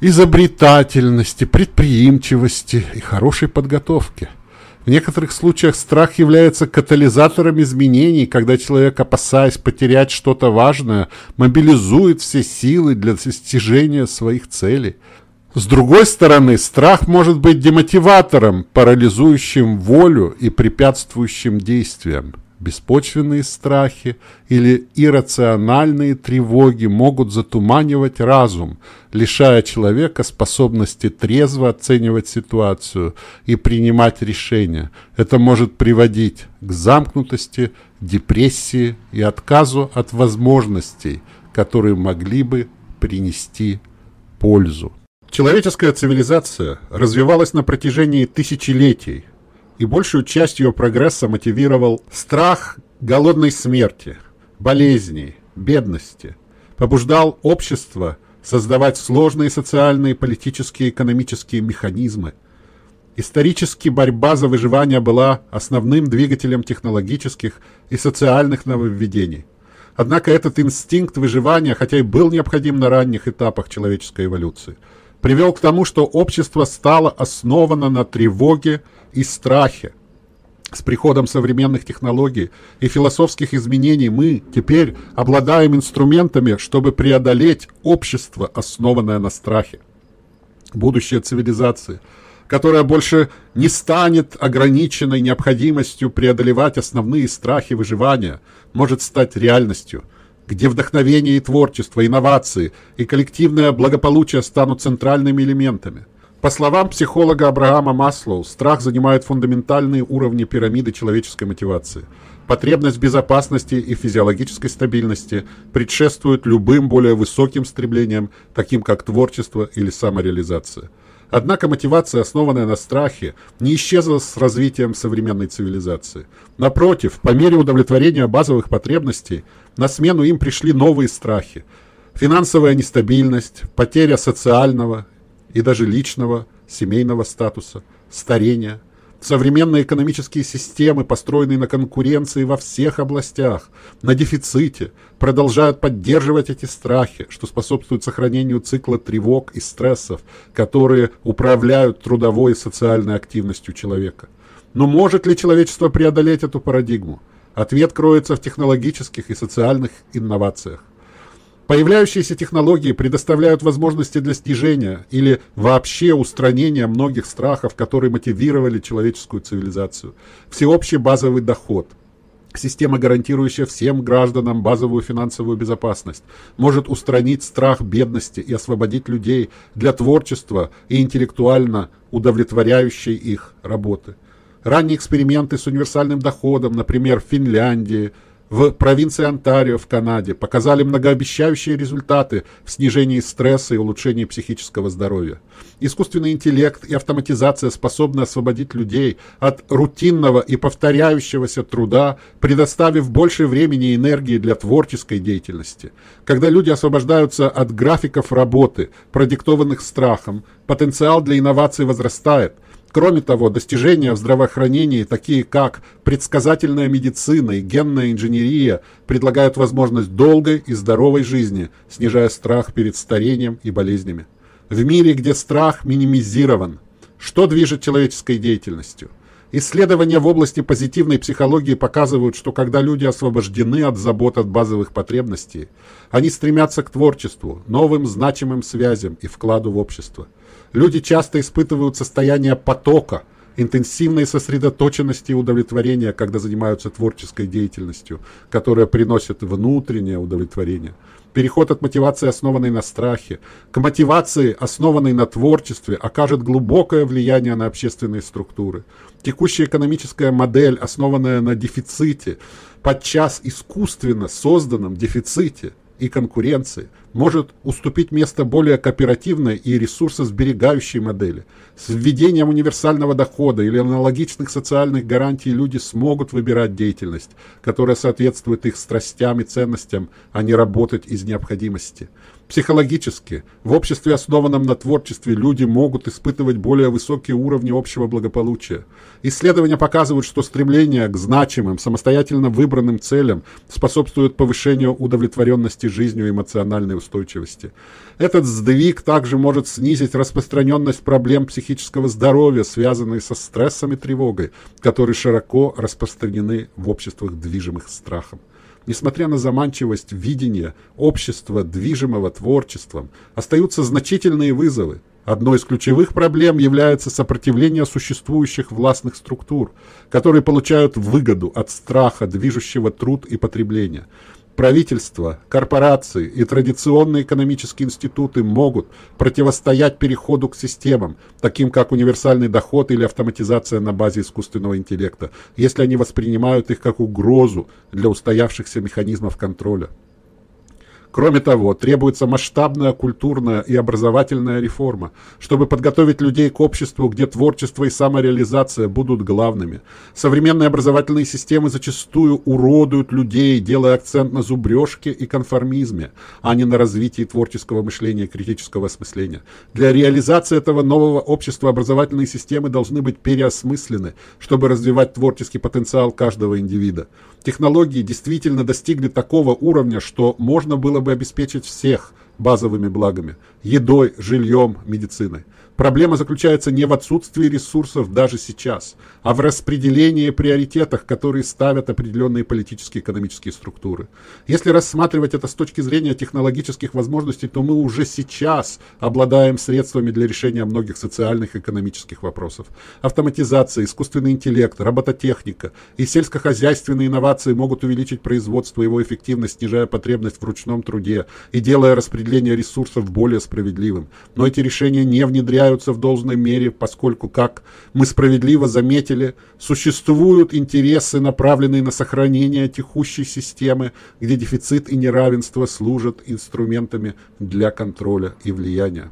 изобретательности, предприимчивости и хорошей подготовке. В некоторых случаях страх является катализатором изменений, когда человек, опасаясь потерять что-то важное, мобилизует все силы для достижения своих целей. С другой стороны, страх может быть демотиватором, парализующим волю и препятствующим действиям. Беспочвенные страхи или иррациональные тревоги могут затуманивать разум, лишая человека способности трезво оценивать ситуацию и принимать решения. Это может приводить к замкнутости, депрессии и отказу от возможностей, которые могли бы принести пользу. Человеческая цивилизация развивалась на протяжении тысячелетий, и большую часть ее прогресса мотивировал страх голодной смерти, болезней, бедности, побуждал общество создавать сложные социальные, политические экономические механизмы. Исторически борьба за выживание была основным двигателем технологических и социальных нововведений. Однако этот инстинкт выживания, хотя и был необходим на ранних этапах человеческой эволюции – привел к тому, что общество стало основано на тревоге и страхе. С приходом современных технологий и философских изменений мы теперь обладаем инструментами, чтобы преодолеть общество, основанное на страхе. Будущее цивилизации, которая больше не станет ограниченной необходимостью преодолевать основные страхи выживания, может стать реальностью – где вдохновение и творчество, инновации и коллективное благополучие станут центральными элементами. По словам психолога Абрахама Маслоу, страх занимает фундаментальные уровни пирамиды человеческой мотивации. Потребность безопасности и физиологической стабильности предшествует любым более высоким стремлениям, таким как творчество или самореализация. Однако мотивация, основанная на страхе, не исчезла с развитием современной цивилизации. Напротив, по мере удовлетворения базовых потребностей, на смену им пришли новые страхи. Финансовая нестабильность, потеря социального и даже личного, семейного статуса, старение – Современные экономические системы, построенные на конкуренции во всех областях, на дефиците, продолжают поддерживать эти страхи, что способствует сохранению цикла тревог и стрессов, которые управляют трудовой и социальной активностью человека. Но может ли человечество преодолеть эту парадигму? Ответ кроется в технологических и социальных инновациях. Появляющиеся технологии предоставляют возможности для снижения или вообще устранения многих страхов, которые мотивировали человеческую цивилизацию. Всеобщий базовый доход – Система, гарантирующая всем гражданам базовую финансовую безопасность, может устранить страх бедности и освободить людей для творчества и интеллектуально удовлетворяющей их работы. Ранние эксперименты с универсальным доходом, например, в Финляндии – в провинции Онтарио в Канаде показали многообещающие результаты в снижении стресса и улучшении психического здоровья. Искусственный интеллект и автоматизация способны освободить людей от рутинного и повторяющегося труда, предоставив больше времени и энергии для творческой деятельности. Когда люди освобождаются от графиков работы, продиктованных страхом, потенциал для инноваций возрастает, Кроме того, достижения в здравоохранении, такие как предсказательная медицина и генная инженерия, предлагают возможность долгой и здоровой жизни, снижая страх перед старением и болезнями. В мире, где страх минимизирован, что движет человеческой деятельностью? Исследования в области позитивной психологии показывают, что когда люди освобождены от забот от базовых потребностей, они стремятся к творчеству, новым значимым связям и вкладу в общество – Люди часто испытывают состояние потока, интенсивной сосредоточенности и удовлетворения, когда занимаются творческой деятельностью, которая приносит внутреннее удовлетворение. Переход от мотивации, основанной на страхе, к мотивации, основанной на творчестве, окажет глубокое влияние на общественные структуры. Текущая экономическая модель, основанная на дефиците, подчас искусственно созданном дефиците – и конкуренции может уступить место более кооперативной и ресурсосберегающей модели. С введением универсального дохода или аналогичных социальных гарантий люди смогут выбирать деятельность, которая соответствует их страстям и ценностям, а не работать из необходимости. Психологически, в обществе, основанном на творчестве, люди могут испытывать более высокие уровни общего благополучия. Исследования показывают, что стремление к значимым, самостоятельно выбранным целям способствует повышению удовлетворенности жизнью и эмоциональной устойчивости. Этот сдвиг также может снизить распространенность проблем психического здоровья, связанные со стрессом и тревогой, которые широко распространены в обществах, движимых страхом. Несмотря на заманчивость видения общества, движимого творчеством, остаются значительные вызовы. Одной из ключевых проблем является сопротивление существующих властных структур, которые получают выгоду от страха, движущего труд и потребления. Правительства, корпорации и традиционные экономические институты могут противостоять переходу к системам, таким как универсальный доход или автоматизация на базе искусственного интеллекта, если они воспринимают их как угрозу для устоявшихся механизмов контроля. Кроме того, требуется масштабная культурная и образовательная реформа, чтобы подготовить людей к обществу, где творчество и самореализация будут главными. Современные образовательные системы зачастую уродуют людей, делая акцент на зубрежке и конформизме, а не на развитии творческого мышления и критического осмысления. Для реализации этого нового общества образовательные системы должны быть переосмыслены, чтобы развивать творческий потенциал каждого индивида. Технологии действительно достигли такого уровня, что можно было бы обеспечить всех базовыми благами – едой, жильем, медициной. Проблема заключается не в отсутствии ресурсов даже сейчас, а в распределении приоритетах, которые ставят определенные политические и экономические структуры. Если рассматривать это с точки зрения технологических возможностей, то мы уже сейчас обладаем средствами для решения многих социальных и экономических вопросов. Автоматизация, искусственный интеллект, робототехника и сельскохозяйственные инновации могут увеличить производство и его эффективность, снижая потребность в ручном труде и делая распределение ресурсов более справедливым. Но эти решения не внедряются проявляются в должной мере, поскольку, как мы справедливо заметили, существуют интересы, направленные на сохранение текущей системы, где дефицит и неравенство служат инструментами для контроля и влияния.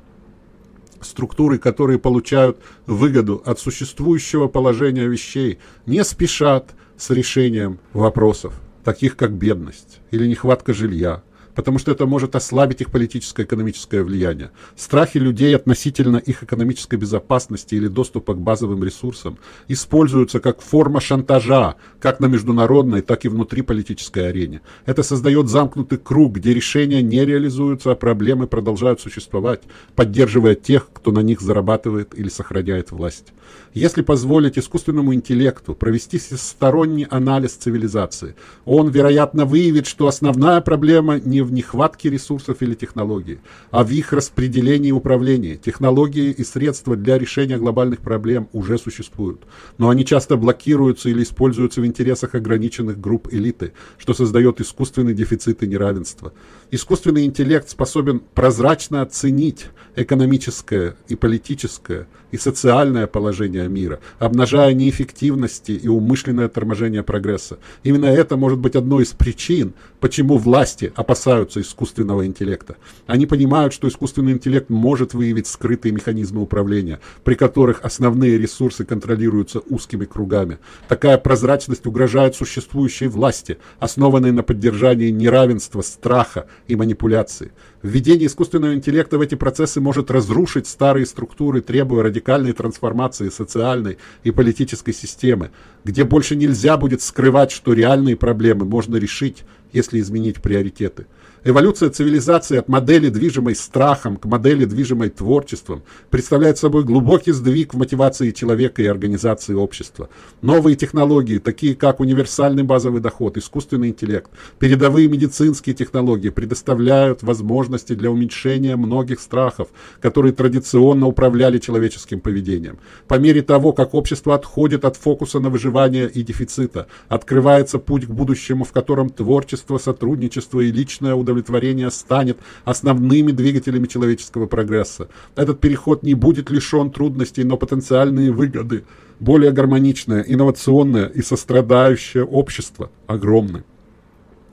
Структуры, которые получают выгоду от существующего положения вещей, не спешат с решением вопросов, таких как бедность или нехватка жилья, потому что это может ослабить их политическое и экономическое влияние. Страхи людей относительно их экономической безопасности или доступа к базовым ресурсам используются как форма шантажа, как на международной, так и внутри политической арене. Это создает замкнутый круг, где решения не реализуются, а проблемы продолжают существовать, поддерживая тех, кто на них зарабатывает или сохраняет власть. Если позволить искусственному интеллекту провести всесторонний анализ цивилизации, он, вероятно, выявит, что основная проблема не в нехватке ресурсов или технологий, а в их распределении и управлении. Технологии и средства для решения глобальных проблем уже существуют, но они часто блокируются или используются в интересах ограниченных групп элиты, что создает искусственный дефицит и неравенство. Искусственный интеллект способен прозрачно оценить экономическое и политическое и социальное положение мира, обнажая неэффективности и умышленное торможение прогресса. Именно это может быть одной из причин, почему власти опасаются искусственного интеллекта. Они понимают, что искусственный интеллект может выявить скрытые механизмы управления, при которых основные ресурсы контролируются узкими кругами. Такая прозрачность угрожает существующей власти, основанной на поддержании неравенства, страха и манипуляции. Введение искусственного интеллекта в эти процессы может разрушить старые структуры, требуя радикальной трансформации социальной и политической системы, где больше нельзя будет скрывать, что реальные проблемы можно решить, если изменить приоритеты. Эволюция цивилизации от модели, движимой страхом, к модели, движимой творчеством, представляет собой глубокий сдвиг в мотивации человека и организации общества. Новые технологии, такие как универсальный базовый доход, искусственный интеллект, передовые медицинские технологии предоставляют возможности для уменьшения многих страхов, которые традиционно управляли человеческим поведением. По мере того, как общество отходит от фокуса на выживание и дефицита, открывается путь к будущему, в котором творчество, сотрудничество и личное удовлетворение удовлетворения станет основными двигателями человеческого прогресса. Этот переход не будет лишен трудностей, но потенциальные выгоды, более гармоничное, инновационное и сострадающее общество огромны.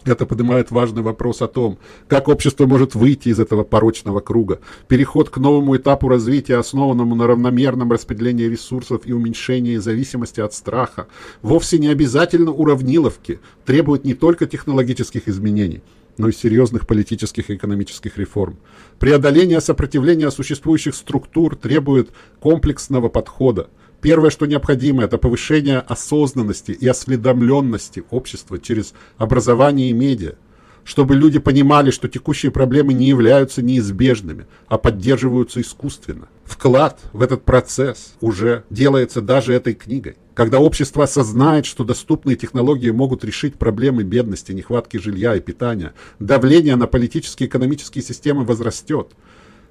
Это поднимает важный вопрос о том, как общество может выйти из этого порочного круга. Переход к новому этапу развития, основанному на равномерном распределении ресурсов и уменьшении зависимости от страха, вовсе не обязательно уравниловки, требует не только технологических изменений, но и серьезных политических и экономических реформ. Преодоление сопротивления существующих структур требует комплексного подхода. Первое, что необходимо, это повышение осознанности и осведомленности общества через образование и медиа чтобы люди понимали, что текущие проблемы не являются неизбежными, а поддерживаются искусственно. Вклад в этот процесс уже делается даже этой книгой. Когда общество осознает, что доступные технологии могут решить проблемы бедности, нехватки жилья и питания, давление на политические и экономические системы возрастет.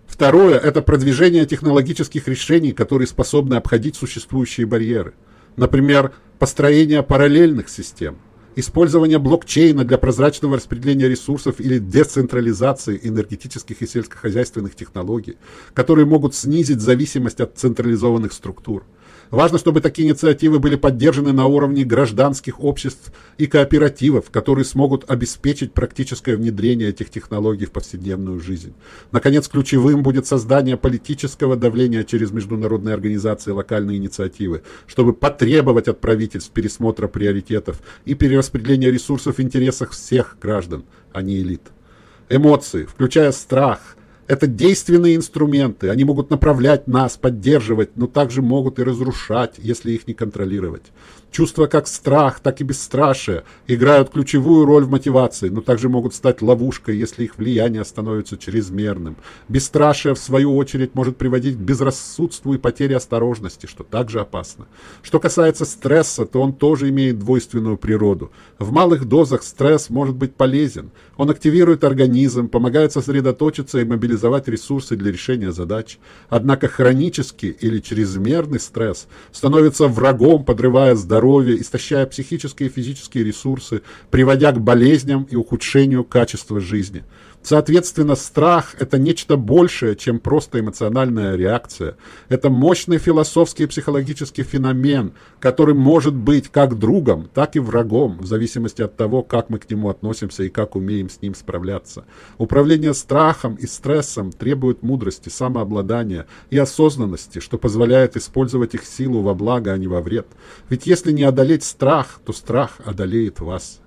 Второе – это продвижение технологических решений, которые способны обходить существующие барьеры. Например, построение параллельных систем – использование блокчейна для прозрачного распределения ресурсов или децентрализации энергетических и сельскохозяйственных технологий, которые могут снизить зависимость от централизованных структур. Важно, чтобы такие инициативы были поддержаны на уровне гражданских обществ и кооперативов, которые смогут обеспечить практическое внедрение этих технологий в повседневную жизнь. Наконец, ключевым будет создание политического давления через международные организации и локальные инициативы, чтобы потребовать от правительств пересмотра приоритетов и перераспределения ресурсов в интересах всех граждан, а не элит. Эмоции, включая страх, это действенные инструменты. Они могут направлять нас, поддерживать, но также могут и разрушать, если их не контролировать. Чувства как страх, так и бесстрашие играют ключевую роль в мотивации, но также могут стать ловушкой, если их влияние становится чрезмерным. Бесстрашие, в свою очередь, может приводить к безрассудству и потере осторожности, что также опасно. Что касается стресса, то он тоже имеет двойственную природу. В малых дозах стресс может быть полезен. Он активирует организм, помогает сосредоточиться и мобилизовать ресурсы для решения задач. Однако хронический или чрезмерный стресс становится врагом, подрывая здоровье здоровье, истощая психические и физические ресурсы, приводя к болезням и ухудшению качества жизни. Соответственно, страх – это нечто большее, чем просто эмоциональная реакция. Это мощный философский и психологический феномен, который может быть как другом, так и врагом, в зависимости от того, как мы к нему относимся и как умеем с ним справляться. Управление страхом и стрессом требует мудрости, самообладания и осознанности, что позволяет использовать их силу во благо, а не во вред. Ведь если не одолеть страх, то страх одолеет вас.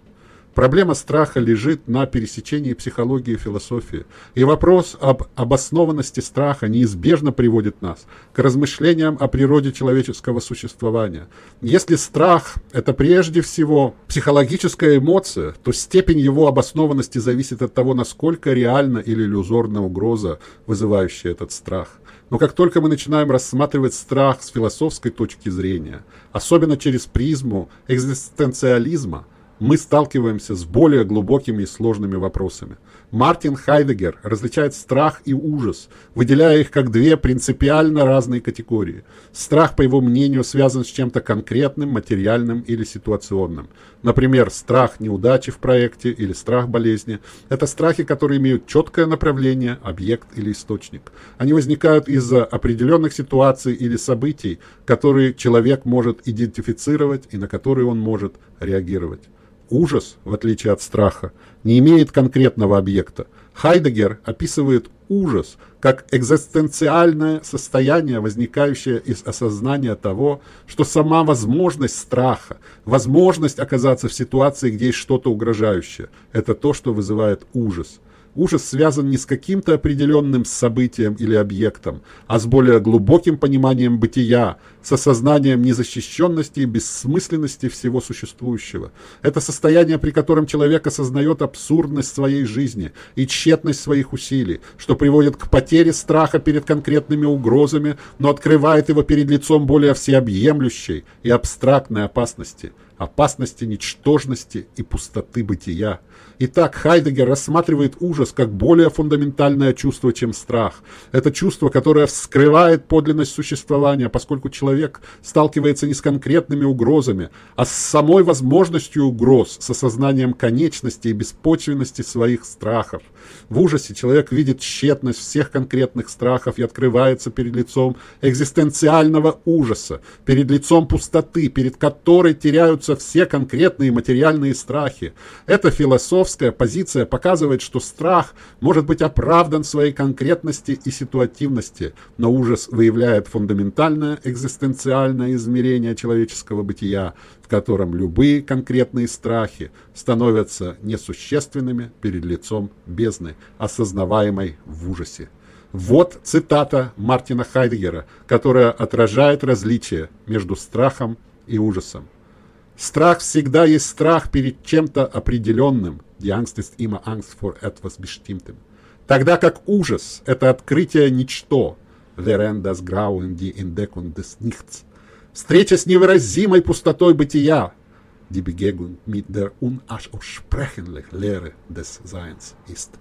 Проблема страха лежит на пересечении психологии и философии. И вопрос об обоснованности страха неизбежно приводит нас к размышлениям о природе человеческого существования. Если страх – это прежде всего психологическая эмоция, то степень его обоснованности зависит от того, насколько реальна или иллюзорна угроза, вызывающая этот страх. Но как только мы начинаем рассматривать страх с философской точки зрения, особенно через призму экзистенциализма – мы сталкиваемся с более глубокими и сложными вопросами. Мартин Хайдегер различает страх и ужас, выделяя их как две принципиально разные категории. Страх, по его мнению, связан с чем-то конкретным, материальным или ситуационным. Например, страх неудачи в проекте или страх болезни. Это страхи, которые имеют четкое направление, объект или источник. Они возникают из-за определенных ситуаций или событий, которые человек может идентифицировать и на которые он может реагировать. Ужас, в отличие от страха, не имеет конкретного объекта. Хайдегер описывает ужас как экзистенциальное состояние, возникающее из осознания того, что сама возможность страха, возможность оказаться в ситуации, где есть что-то угрожающее, это то, что вызывает ужас – Ужас связан не с каким-то определенным событием или объектом, а с более глубоким пониманием бытия, с осознанием незащищенности и бессмысленности всего существующего. Это состояние, при котором человек осознает абсурдность своей жизни и тщетность своих усилий, что приводит к потере страха перед конкретными угрозами, но открывает его перед лицом более всеобъемлющей и абстрактной опасности – опасности ничтожности и пустоты бытия. Итак, Хайдегер рассматривает ужас как более фундаментальное чувство, чем страх. Это чувство, которое вскрывает подлинность существования, поскольку человек сталкивается не с конкретными угрозами, а с самой возможностью угроз, с осознанием конечности и беспочвенности своих страхов. В ужасе человек видит тщетность всех конкретных страхов и открывается перед лицом экзистенциального ужаса, перед лицом пустоты, перед которой теряются все конкретные материальные страхи. Эта философская позиция показывает, что страх может быть оправдан своей конкретности и ситуативности, но ужас выявляет фундаментальное экзистенциальное измерение человеческого бытия, котором любые конкретные страхи становятся несущественными перед лицом бездны, осознаваемой в ужасе. Вот цитата Мартина Хайдгера, которая отражает различие между страхом и ужасом. Страх всегда есть страх перед чем-то определенным. Angst ist immer Angst vor etwas Bestimmtem. Тогда как ужас – это открытие ничто. Während das Grauen die Entdeckung des Nichts. Встреча с невыразимой пустотой бытия. Die Begegnung mit der unaussprechlichen Leere des Seins ist.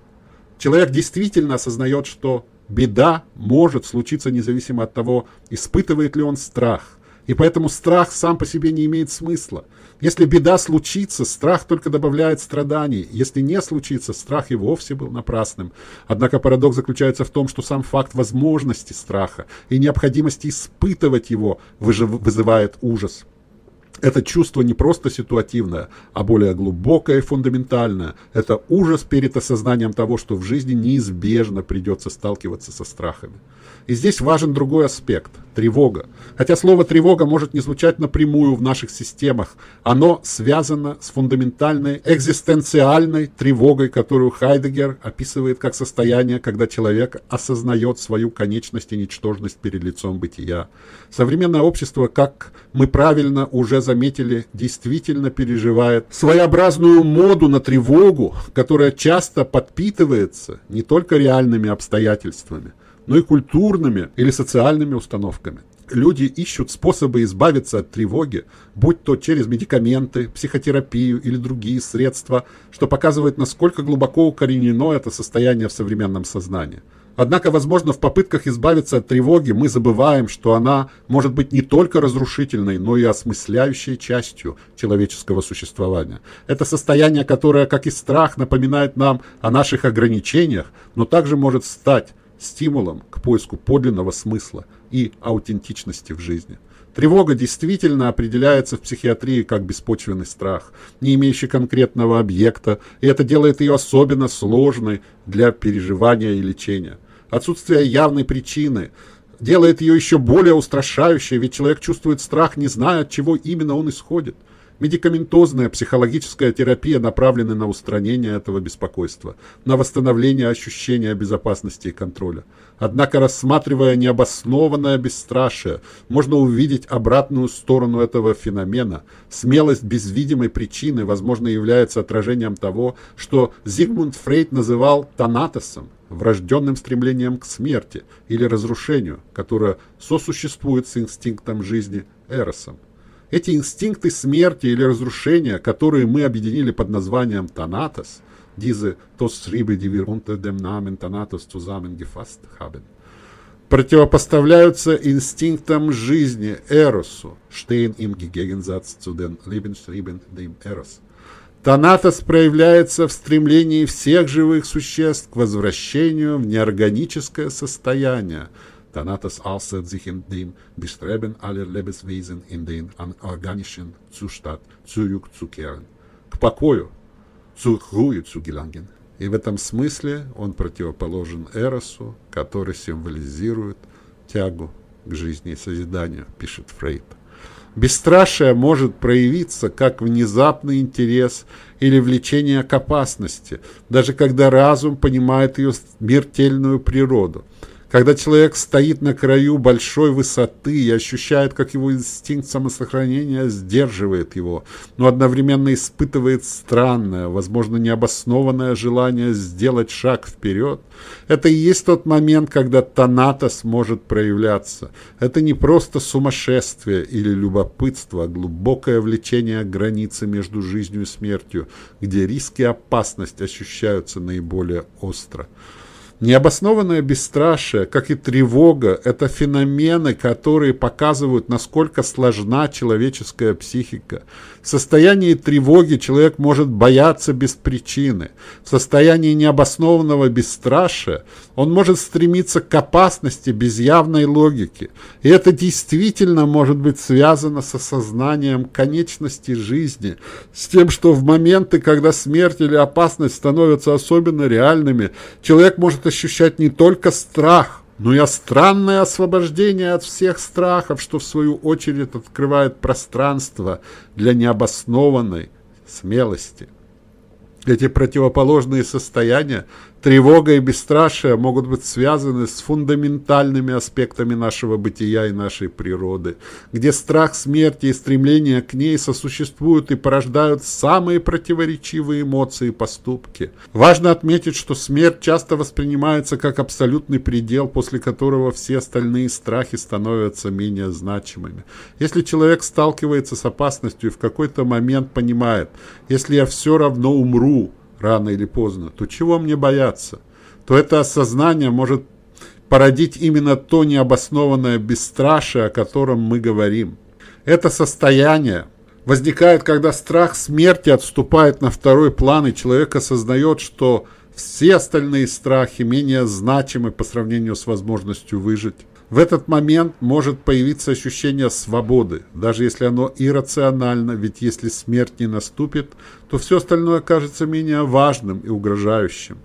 Человек действительно осознает, что беда может случиться независимо от того, испытывает ли он страх – и поэтому страх сам по себе не имеет смысла. Если беда случится, страх только добавляет страданий. Если не случится, страх и вовсе был напрасным. Однако парадокс заключается в том, что сам факт возможности страха и необходимости испытывать его вызывает ужас. Это чувство не просто ситуативное, а более глубокое и фундаментальное. Это ужас перед осознанием того, что в жизни неизбежно придется сталкиваться со страхами. И здесь важен другой аспект – тревога. Хотя слово «тревога» может не звучать напрямую в наших системах, оно связано с фундаментальной экзистенциальной тревогой, которую Хайдегер описывает как состояние, когда человек осознает свою конечность и ничтожность перед лицом бытия. Современное общество, как мы правильно уже заметили, действительно переживает своеобразную моду на тревогу, которая часто подпитывается не только реальными обстоятельствами, но и культурными или социальными установками. Люди ищут способы избавиться от тревоги, будь то через медикаменты, психотерапию или другие средства, что показывает, насколько глубоко укоренено это состояние в современном сознании. Однако, возможно, в попытках избавиться от тревоги мы забываем, что она может быть не только разрушительной, но и осмысляющей частью человеческого существования. Это состояние, которое, как и страх, напоминает нам о наших ограничениях, но также может стать стимулом к поиску подлинного смысла и аутентичности в жизни. Тревога действительно определяется в психиатрии как беспочвенный страх, не имеющий конкретного объекта, и это делает ее особенно сложной для переживания и лечения. Отсутствие явной причины делает ее еще более устрашающей, ведь человек чувствует страх, не зная, от чего именно он исходит – Медикаментозная психологическая терапия направлена на устранение этого беспокойства, на восстановление ощущения безопасности и контроля. Однако, рассматривая необоснованное бесстрашие, можно увидеть обратную сторону этого феномена. Смелость без видимой причины, возможно, является отражением того, что Зигмунд Фрейд называл «танатосом», врожденным стремлением к смерти или разрушению, которое сосуществует с инстинктом жизни Эросом. Эти инстинкты смерти или разрушения, которые мы объединили под названием «танатос», diese Tosriebe, die wir unter dem Namen Thanatos zusammengefasst haben, противопоставляются инстинктам жизни, эросу, stehen im Gegensatz zu den Lebenstrieben, dem Eros. Танатос проявляется в стремлении всех живых существ к возвращению в неорганическое состояние. Танатос äußert sich in dem Bestreben aller Lebenswesen in den organischen Zustand zurückzukehren, к покою, zur Ruhe zu gelangen. И в этом смысле он противоположен Эросу, который символизирует тягу к жизни и созиданию, пишет Фрейд. Бесстрашие может проявиться как внезапный интерес или влечение к опасности, даже когда разум понимает ее смертельную природу – когда человек стоит на краю большой высоты и ощущает, как его инстинкт самосохранения сдерживает его, но одновременно испытывает странное, возможно, необоснованное желание сделать шаг вперед, это и есть тот момент, когда Танатос может проявляться. Это не просто сумасшествие или любопытство, а глубокое влечение к границе между жизнью и смертью, где риски и опасность ощущаются наиболее остро. Необоснованное бесстрашие, как и тревога, это феномены, которые показывают, насколько сложна человеческая психика. В состоянии тревоги человек может бояться без причины. В состоянии необоснованного бесстрашия он может стремиться к опасности без явной логики. И это действительно может быть связано с осознанием конечности жизни, с тем, что в моменты, когда смерть или опасность становятся особенно реальными, человек может ощущать не только страх, но и странное освобождение от всех страхов, что в свою очередь открывает пространство для необоснованной смелости. Эти противоположные состояния Тревога и бесстрашие могут быть связаны с фундаментальными аспектами нашего бытия и нашей природы, где страх смерти и стремление к ней сосуществуют и порождают самые противоречивые эмоции и поступки. Важно отметить, что смерть часто воспринимается как абсолютный предел, после которого все остальные страхи становятся менее значимыми. Если человек сталкивается с опасностью и в какой-то момент понимает, если я все равно умру, рано или поздно, то чего мне бояться? То это осознание может породить именно то необоснованное бесстрашие, о котором мы говорим. Это состояние возникает, когда страх смерти отступает на второй план, и человек осознает, что все остальные страхи менее значимы по сравнению с возможностью выжить. В этот момент может появиться ощущение свободы, даже если оно иррационально, ведь если смерть не наступит, то все остальное кажется менее важным и угрожающим.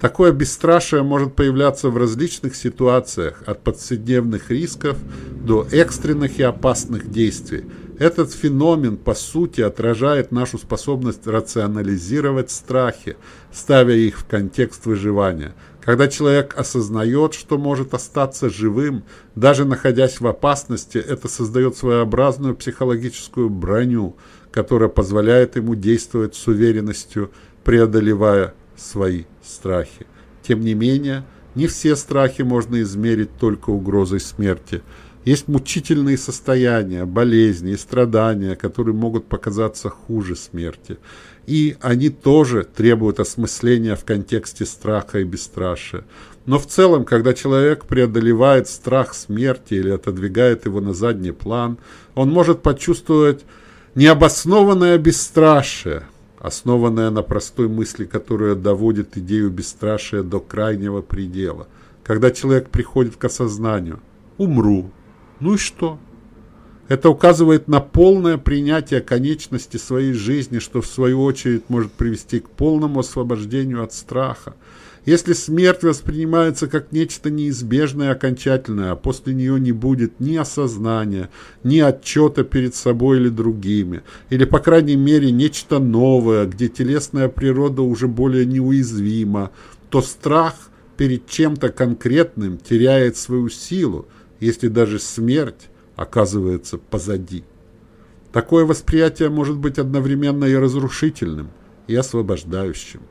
Такое бесстрашие может появляться в различных ситуациях, от повседневных рисков до экстренных и опасных действий. Этот феномен, по сути, отражает нашу способность рационализировать страхи, ставя их в контекст выживания – когда человек осознает, что может остаться живым, даже находясь в опасности, это создает своеобразную психологическую броню, которая позволяет ему действовать с уверенностью, преодолевая свои страхи. Тем не менее, не все страхи можно измерить только угрозой смерти. Есть мучительные состояния, болезни и страдания, которые могут показаться хуже смерти и они тоже требуют осмысления в контексте страха и бесстрашия. Но в целом, когда человек преодолевает страх смерти или отодвигает его на задний план, он может почувствовать необоснованное бесстрашие, основанное на простой мысли, которая доводит идею бесстрашия до крайнего предела. Когда человек приходит к осознанию «умру», ну и что? Это указывает на полное принятие конечности своей жизни, что в свою очередь может привести к полному освобождению от страха. Если смерть воспринимается как нечто неизбежное и окончательное, а после нее не будет ни осознания, ни отчета перед собой или другими, или, по крайней мере, нечто новое, где телесная природа уже более неуязвима, то страх перед чем-то конкретным теряет свою силу, если даже смерть оказывается позади. Такое восприятие может быть одновременно и разрушительным, и освобождающим.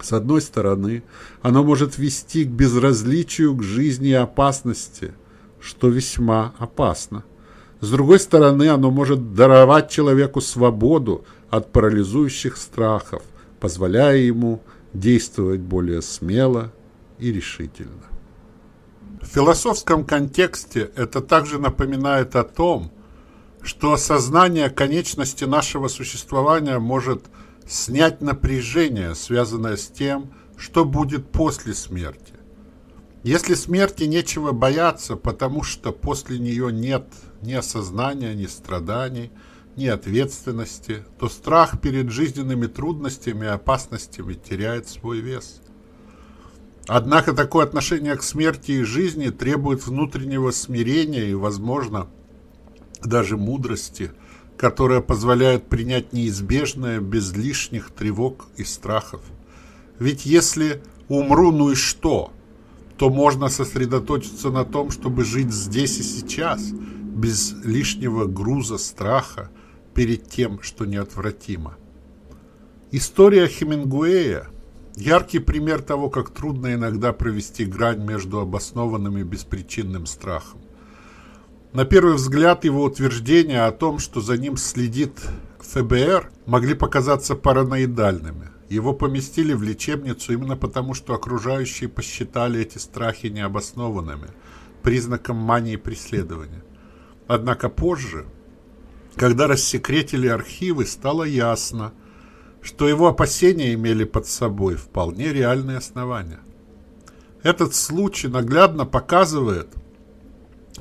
С одной стороны, оно может вести к безразличию к жизни и опасности, что весьма опасно. С другой стороны, оно может даровать человеку свободу от парализующих страхов, позволяя ему действовать более смело и решительно. В философском контексте это также напоминает о том, что осознание конечности нашего существования может снять напряжение, связанное с тем, что будет после смерти. Если смерти нечего бояться, потому что после нее нет ни осознания, ни страданий, ни ответственности, то страх перед жизненными трудностями и опасностями теряет свой вес. Однако такое отношение к смерти и жизни требует внутреннего смирения и, возможно, даже мудрости, которая позволяет принять неизбежное без лишних тревог и страхов. Ведь если умру, ну и что? То можно сосредоточиться на том, чтобы жить здесь и сейчас, без лишнего груза страха перед тем, что неотвратимо. История Хемингуэя – яркий пример того, как трудно иногда провести грань между обоснованным и беспричинным страхом. На первый взгляд его утверждения о том, что за ним следит ФБР, могли показаться параноидальными. Его поместили в лечебницу именно потому, что окружающие посчитали эти страхи необоснованными, признаком мании преследования. Однако позже, когда рассекретили архивы, стало ясно, что его опасения имели под собой вполне реальные основания. Этот случай наглядно показывает,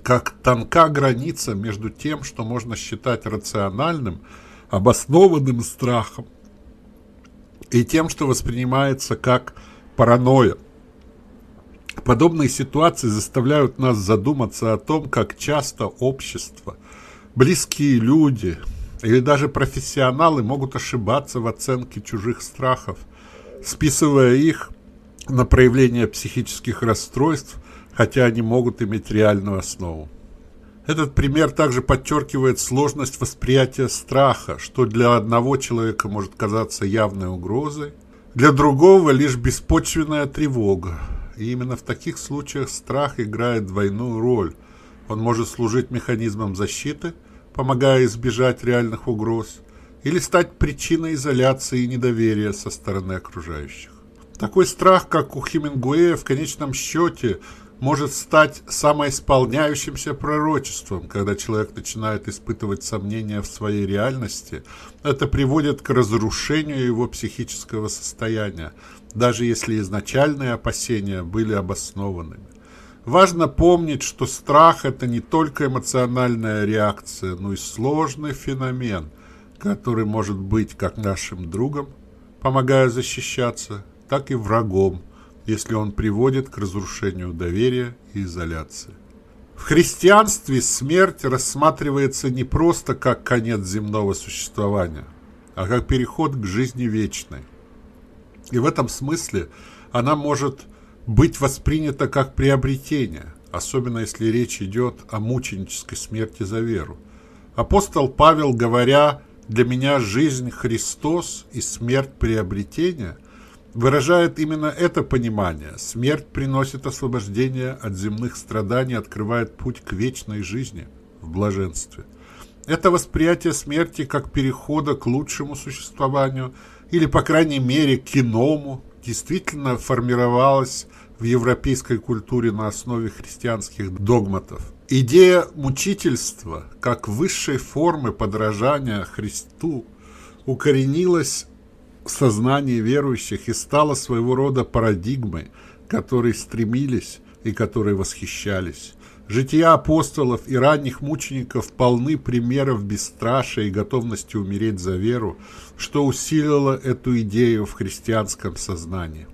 как тонка граница между тем, что можно считать рациональным, обоснованным страхом, и тем, что воспринимается как паранойя. Подобные ситуации заставляют нас задуматься о том, как часто общество, близкие люди или даже профессионалы могут ошибаться в оценке чужих страхов, списывая их на проявление психических расстройств, хотя они могут иметь реальную основу. Этот пример также подчеркивает сложность восприятия страха, что для одного человека может казаться явной угрозой, для другого лишь беспочвенная тревога. И именно в таких случаях страх играет двойную роль. Он может служить механизмом защиты, помогая избежать реальных угроз, или стать причиной изоляции и недоверия со стороны окружающих. Такой страх, как у Хемингуэя, в конечном счете – может стать самоисполняющимся пророчеством, когда человек начинает испытывать сомнения в своей реальности. Это приводит к разрушению его психического состояния, даже если изначальные опасения были обоснованными. Важно помнить, что страх – это не только эмоциональная реакция, но и сложный феномен, который может быть как нашим другом, помогая защищаться, так и врагом – если он приводит к разрушению доверия и изоляции. В христианстве смерть рассматривается не просто как конец земного существования, а как переход к жизни вечной. И в этом смысле она может быть воспринята как приобретение, особенно если речь идет о мученической смерти за веру. Апостол Павел, говоря «для меня жизнь Христос и смерть приобретение», выражает именно это понимание. Смерть приносит освобождение от земных страданий, открывает путь к вечной жизни в блаженстве. Это восприятие смерти как перехода к лучшему существованию или, по крайней мере, к иному, действительно формировалось в европейской культуре на основе христианских догматов. Идея мучительства как высшей формы подражания Христу укоренилась сознании верующих и стала своего рода парадигмой, которой стремились и которой восхищались. Жития апостолов и ранних мучеников полны примеров бесстрашия и готовности умереть за веру, что усилило эту идею в христианском сознании.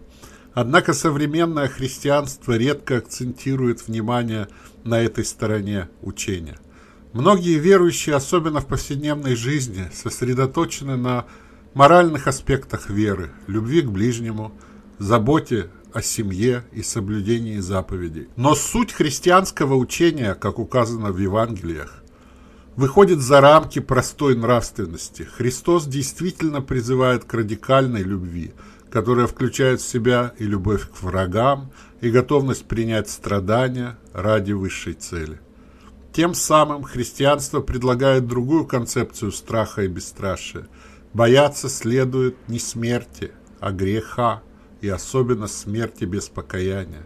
Однако современное христианство редко акцентирует внимание на этой стороне учения. Многие верующие, особенно в повседневной жизни, сосредоточены на моральных аспектах веры, любви к ближнему, заботе о семье и соблюдении заповедей. Но суть христианского учения, как указано в Евангелиях, выходит за рамки простой нравственности. Христос действительно призывает к радикальной любви, которая включает в себя и любовь к врагам, и готовность принять страдания ради высшей цели. Тем самым христианство предлагает другую концепцию страха и бесстрашия. Бояться следует не смерти, а греха, и особенно смерти без покаяния.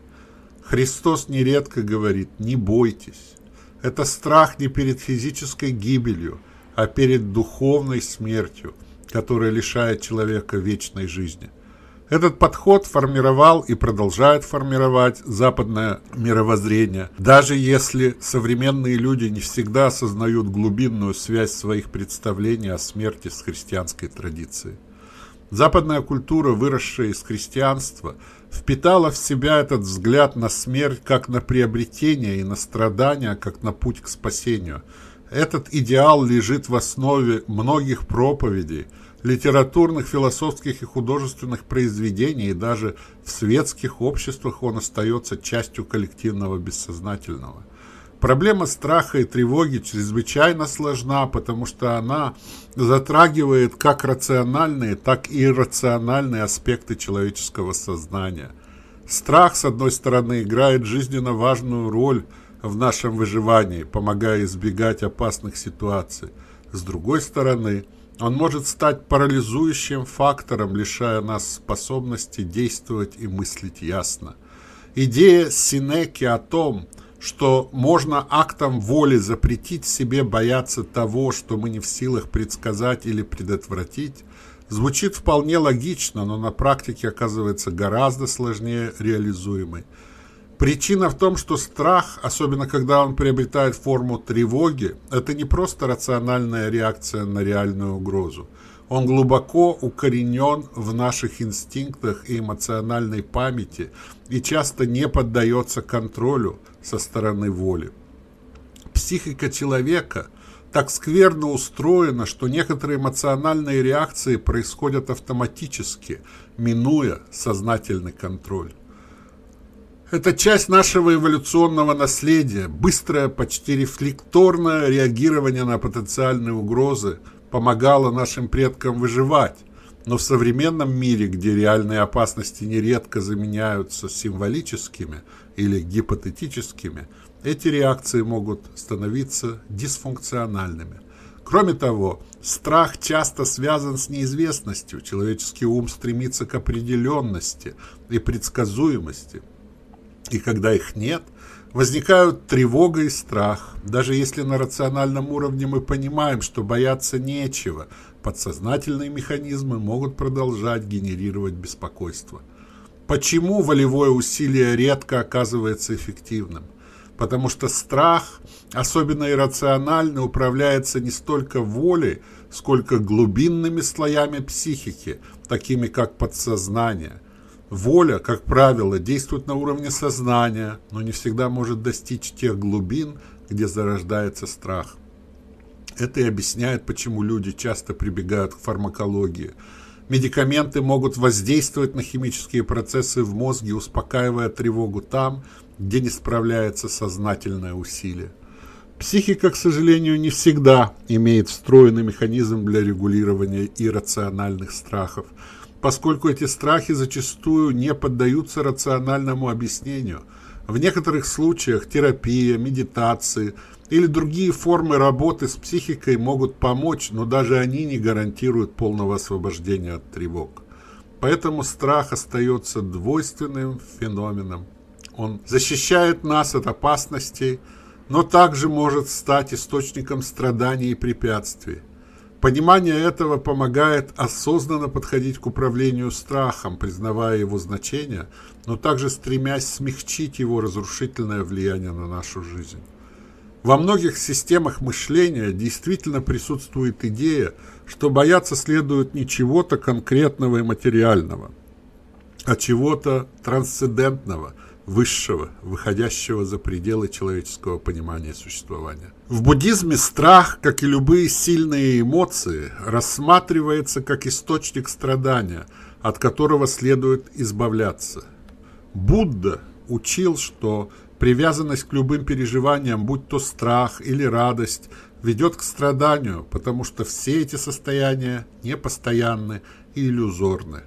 Христос нередко говорит «не бойтесь». Это страх не перед физической гибелью, а перед духовной смертью, которая лишает человека вечной жизни. Этот подход формировал и продолжает формировать западное мировоззрение, даже если современные люди не всегда осознают глубинную связь своих представлений о смерти с христианской традицией. Западная культура, выросшая из христианства, впитала в себя этот взгляд на смерть как на приобретение и на страдания как на путь к спасению. Этот идеал лежит в основе многих проповедей – литературных, философских и художественных произведений, и даже в светских обществах он остается частью коллективного бессознательного. Проблема страха и тревоги чрезвычайно сложна, потому что она затрагивает как рациональные, так и иррациональные аспекты человеческого сознания. Страх, с одной стороны, играет жизненно важную роль в нашем выживании, помогая избегать опасных ситуаций. С другой стороны, он может стать парализующим фактором, лишая нас способности действовать и мыслить ясно. Идея Синеки о том, что можно актом воли запретить себе бояться того, что мы не в силах предсказать или предотвратить, звучит вполне логично, но на практике оказывается гораздо сложнее реализуемой. Причина в том, что страх, особенно когда он приобретает форму тревоги, это не просто рациональная реакция на реальную угрозу. Он глубоко укоренен в наших инстинктах и эмоциональной памяти и часто не поддается контролю со стороны воли. Психика человека так скверно устроена, что некоторые эмоциональные реакции происходят автоматически, минуя сознательный контроль. Это часть нашего эволюционного наследия, быстрое, почти рефлекторное реагирование на потенциальные угрозы помогало нашим предкам выживать. Но в современном мире, где реальные опасности нередко заменяются символическими или гипотетическими, эти реакции могут становиться дисфункциональными. Кроме того, страх часто связан с неизвестностью. Человеческий ум стремится к определенности и предсказуемости – и когда их нет, возникают тревога и страх. Даже если на рациональном уровне мы понимаем, что бояться нечего, подсознательные механизмы могут продолжать генерировать беспокойство. Почему волевое усилие редко оказывается эффективным? Потому что страх, особенно иррационально, управляется не столько волей, сколько глубинными слоями психики, такими как подсознание. Воля, как правило, действует на уровне сознания, но не всегда может достичь тех глубин, где зарождается страх. Это и объясняет, почему люди часто прибегают к фармакологии. Медикаменты могут воздействовать на химические процессы в мозге, успокаивая тревогу там, где не справляется сознательное усилие. Психика, к сожалению, не всегда имеет встроенный механизм для регулирования иррациональных страхов – поскольку эти страхи зачастую не поддаются рациональному объяснению. В некоторых случаях терапия, медитации или другие формы работы с психикой могут помочь, но даже они не гарантируют полного освобождения от тревог. Поэтому страх остается двойственным феноменом. Он защищает нас от опасностей, но также может стать источником страданий и препятствий. Понимание этого помогает осознанно подходить к управлению страхом, признавая его значение, но также стремясь смягчить его разрушительное влияние на нашу жизнь. Во многих системах мышления действительно присутствует идея, что бояться следует не чего-то конкретного и материального, а чего-то трансцендентного – высшего, выходящего за пределы человеческого понимания существования. В буддизме страх, как и любые сильные эмоции, рассматривается как источник страдания, от которого следует избавляться. Будда учил, что привязанность к любым переживаниям, будь то страх или радость, ведет к страданию, потому что все эти состояния непостоянны и иллюзорны.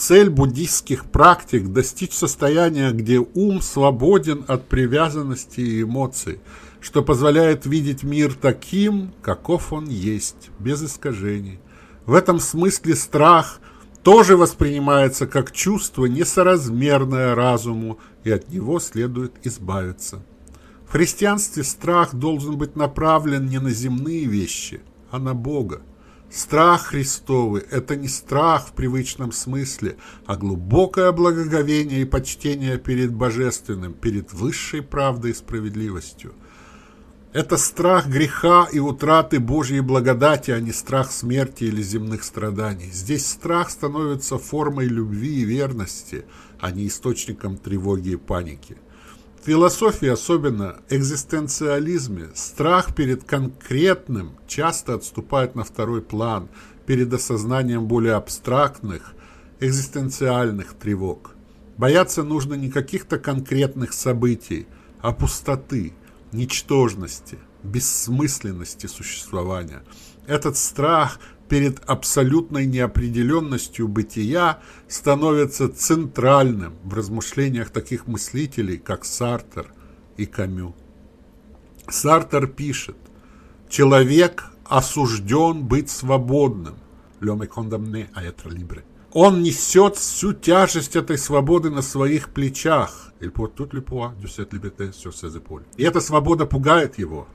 Цель буддийских практик – достичь состояния, где ум свободен от привязанности и эмоций. что позволяет видеть мир таким, каков он есть, без искажений. В этом смысле страх тоже воспринимается как чувство, несоразмерное разуму, и от него следует избавиться. В христианстве страх должен быть направлен не на земные вещи, а на Бога. Страх Христовый – это не страх в привычном смысле, а глубокое благоговение и почтение перед Божественным, перед высшей правдой и справедливостью. Это страх греха и утраты Божьей благодати, а не страх смерти или земных страданий. Здесь страх становится формой любви и верности, а не источником тревоги и паники. В философии, особенно экзистенциализме, страх перед конкретным часто отступает на второй план, перед осознанием более абстрактных, экзистенциальных тревог. Бояться нужно не каких-то конкретных событий, а пустоты, ничтожности, бессмысленности существования. Этот страх перед абсолютной неопределенностью бытия становится центральным в размышлениях таких мыслителей, как Сартер и Камю. Сартер пишет, «Человек осужден быть свободным». L'homme condamné à être libre. Он несет всю тяжесть этой свободы на своих плечах. И эта свобода пугает его.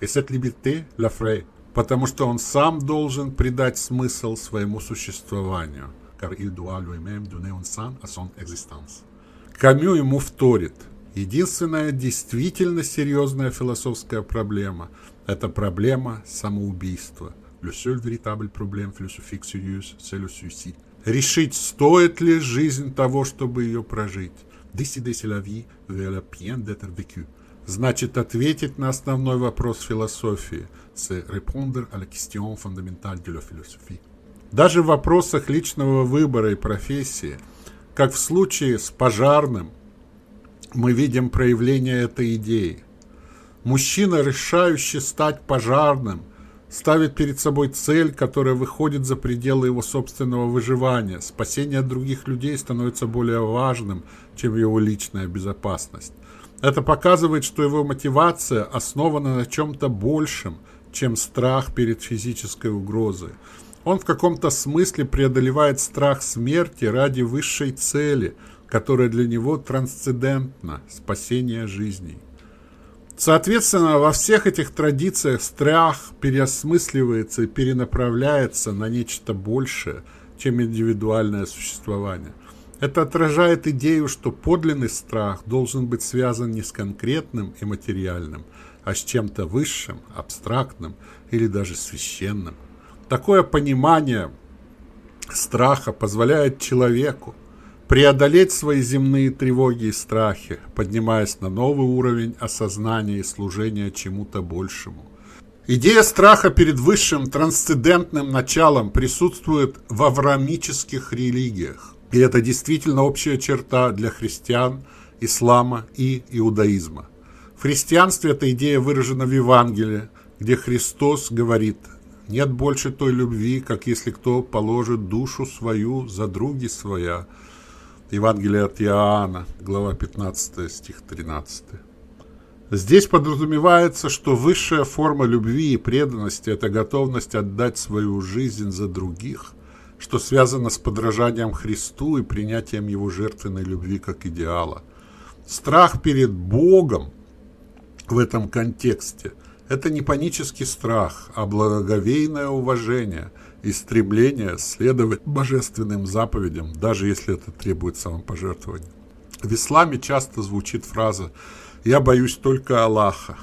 Et cette liberté l'effraie потому что он сам должен придать смысл своему существованию. Car il doit lui-même donner un sens à son existence. Камю ему вторит. Единственная действительно серьезная философская проблема – это проблема самоубийства. Le seul véritable problème philosophique sérieux, c'est le suicide. Решить, стоит ли жизнь того, чтобы ее прожить. Décider si la vie vaut la peine d'être vécue значит ответить на основной вопрос философии – c'est répondre à la question fondamentale de la philosophie. Даже в вопросах личного выбора и профессии, как в случае с пожарным, мы видим проявление этой идеи. Мужчина, решающий стать пожарным, ставит перед собой цель, которая выходит за пределы его собственного выживания. Спасение других людей становится более важным, чем его личная безопасность. Это показывает, что его мотивация основана на чем-то большем, чем страх перед физической угрозой. Он в каком-то смысле преодолевает страх смерти ради высшей цели, которая для него трансцендентна – спасение жизней. Соответственно, во всех этих традициях страх переосмысливается и перенаправляется на нечто большее, чем индивидуальное существование – это отражает идею, что подлинный страх должен быть связан не с конкретным и материальным, а с чем-то высшим, абстрактным или даже священным. Такое понимание страха позволяет человеку преодолеть свои земные тревоги и страхи, поднимаясь на новый уровень осознания и служения чему-то большему. Идея страха перед высшим трансцендентным началом присутствует в аврамических религиях. И это действительно общая черта для христиан, ислама и иудаизма. Христианстве эта идея выражена в Евангелии, где Христос говорит «Нет больше той любви, как если кто положит душу свою за други своя». Евангелие от Иоанна, глава 15, стих 13. Здесь подразумевается, что высшая форма любви и преданности – это готовность отдать свою жизнь за других, что связано с подражанием Христу и принятием Его жертвенной любви как идеала. Страх перед Богом в этом контексте – это не панический страх, а благоговейное уважение и стремление следовать божественным заповедям, даже если это требует самопожертвования. В исламе часто звучит фраза «Я боюсь только Аллаха»,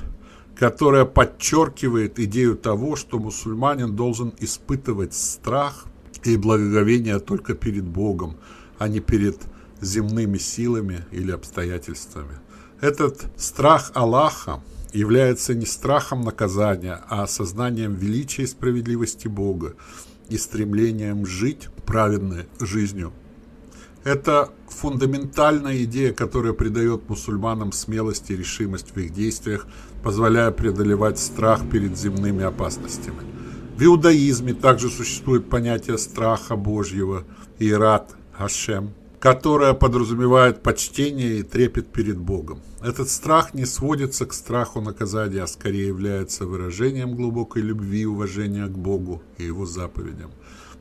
которая подчеркивает идею того, что мусульманин должен испытывать страх и благоговение только перед Богом, а не перед земными силами или обстоятельствами. Этот страх Аллаха является не страхом наказания, а осознанием величия и справедливости Бога и стремлением жить праведной жизнью. Это фундаментальная идея, которая придает мусульманам смелость и решимость в их действиях, позволяя преодолевать страх перед земными опасностями. В иудаизме также существует понятие страха Божьего, ират Хашем, которая подразумевает почтение и трепет перед Богом. Этот страх не сводится к страху наказания, а скорее является выражением глубокой любви и уважения к Богу и Его заповедям.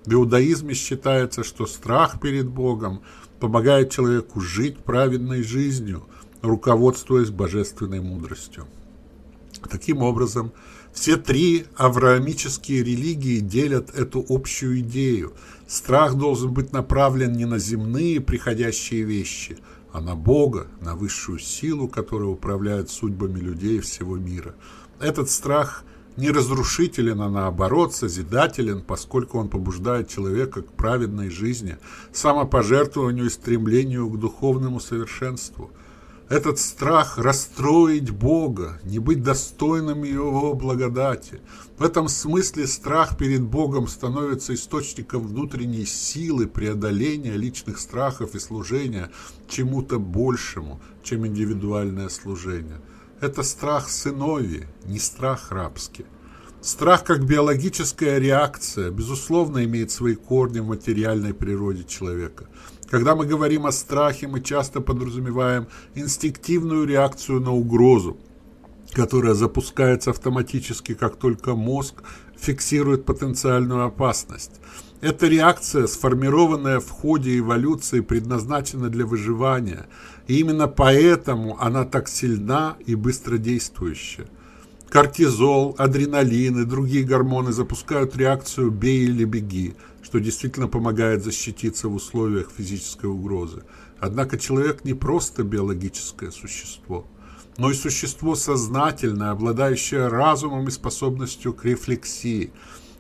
В иудаизме считается, что страх перед Богом помогает человеку жить праведной жизнью, руководствуясь божественной мудростью. Таким образом, все три авраамические религии делят эту общую идею. Страх должен быть направлен не на земные приходящие вещи, а на Бога, на высшую силу, которая управляет судьбами людей всего мира. Этот страх не разрушителен, а наоборот созидателен, поскольку он побуждает человека к праведной жизни, самопожертвованию и стремлению к духовному совершенству – этот страх расстроить Бога, не быть достойным Его благодати. В этом смысле страх перед Богом становится источником внутренней силы преодоления личных страхов и служения чему-то большему, чем индивидуальное служение. Это страх сыновья, не страх рабский. Страх как биологическая реакция, безусловно, имеет свои корни в материальной природе человека. Когда мы говорим о страхе, мы часто подразумеваем инстинктивную реакцию на угрозу, которая запускается автоматически, как только мозг фиксирует потенциальную опасность. Эта реакция, сформированная в ходе эволюции, предназначена для выживания, и именно поэтому она так сильна и быстродействующая. Кортизол, адреналин и другие гормоны запускают реакцию «бей или беги», что действительно помогает защититься в условиях физической угрозы. Однако человек не просто биологическое существо, но и существо сознательное, обладающее разумом и способностью к рефлексии.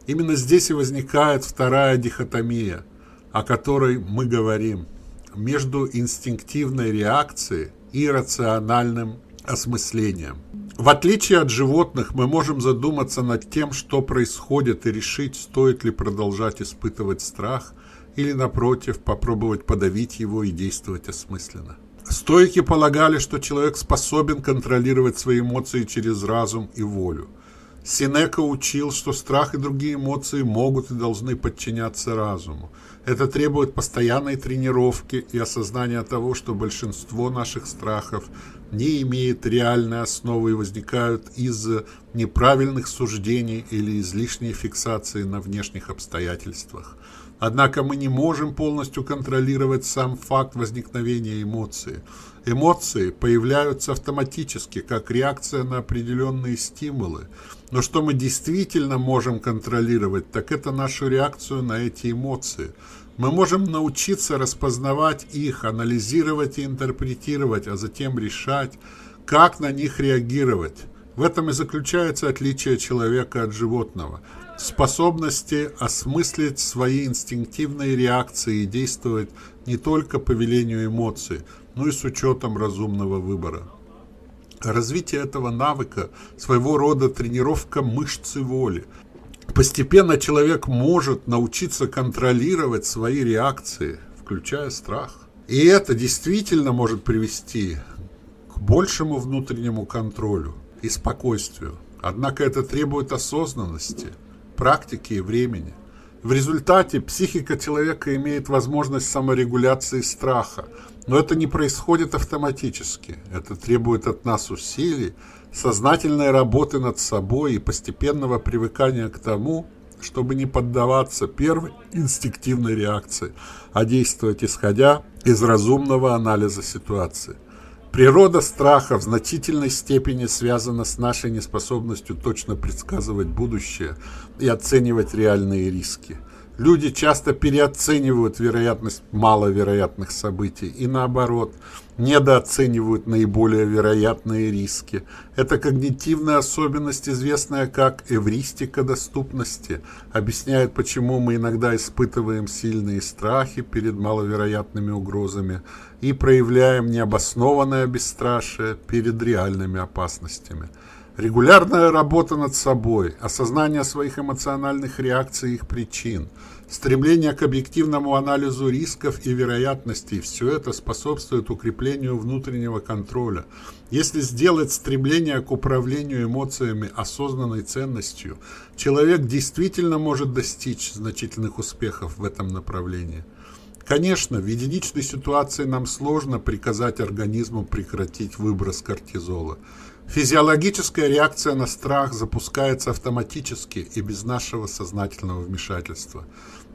Именно здесь и возникает вторая дихотомия, о которой мы говорим, между инстинктивной реакцией и рациональным осмыслением. В отличие от животных, мы можем задуматься над тем, что происходит, и решить, стоит ли продолжать испытывать страх, или, напротив, попробовать подавить его и действовать осмысленно. Стойки полагали, что человек способен контролировать свои эмоции через разум и волю. Синека учил, что страх и другие эмоции могут и должны подчиняться разуму. Это требует постоянной тренировки и осознания того, что большинство наших страхов не имеет реальной основы и возникают из неправильных суждений или излишней фиксации на внешних обстоятельствах. Однако мы не можем полностью контролировать сам факт возникновения эмоции. Эмоции появляются автоматически, как реакция на определенные стимулы. Но что мы действительно можем контролировать, так это нашу реакцию на эти эмоции – мы можем научиться распознавать их, анализировать и интерпретировать, а затем решать, как на них реагировать. В этом и заключается отличие человека от животного. Способности осмыслить свои инстинктивные реакции и действовать не только по велению эмоций, но и с учетом разумного выбора. Развитие этого навыка – своего рода тренировка мышцы воли – Постепенно человек может научиться контролировать свои реакции, включая страх. И это действительно может привести к большему внутреннему контролю и спокойствию. Однако это требует осознанности, практики и времени. В результате психика человека имеет возможность саморегуляции страха, но это не происходит автоматически. Это требует от нас усилий, сознательной работы над собой и постепенного привыкания к тому, чтобы не поддаваться первой инстинктивной реакции, а действовать исходя из разумного анализа ситуации. Природа страха в значительной степени связана с нашей неспособностью точно предсказывать будущее и оценивать реальные риски. Люди часто переоценивают вероятность маловероятных событий и наоборот – недооценивают наиболее вероятные риски. Это когнитивная особенность, известная как эвристика доступности, объясняет, почему мы иногда испытываем сильные страхи перед маловероятными угрозами и проявляем необоснованное бесстрашие перед реальными опасностями. Регулярная работа над собой, осознание своих эмоциональных реакций и их причин – Стремление к объективному анализу рисков и вероятностей – все это способствует укреплению внутреннего контроля. Если сделать стремление к управлению эмоциями осознанной ценностью, человек действительно может достичь значительных успехов в этом направлении. Конечно, в единичной ситуации нам сложно приказать организму прекратить выброс кортизола. Физиологическая реакция на страх запускается автоматически и без нашего сознательного вмешательства.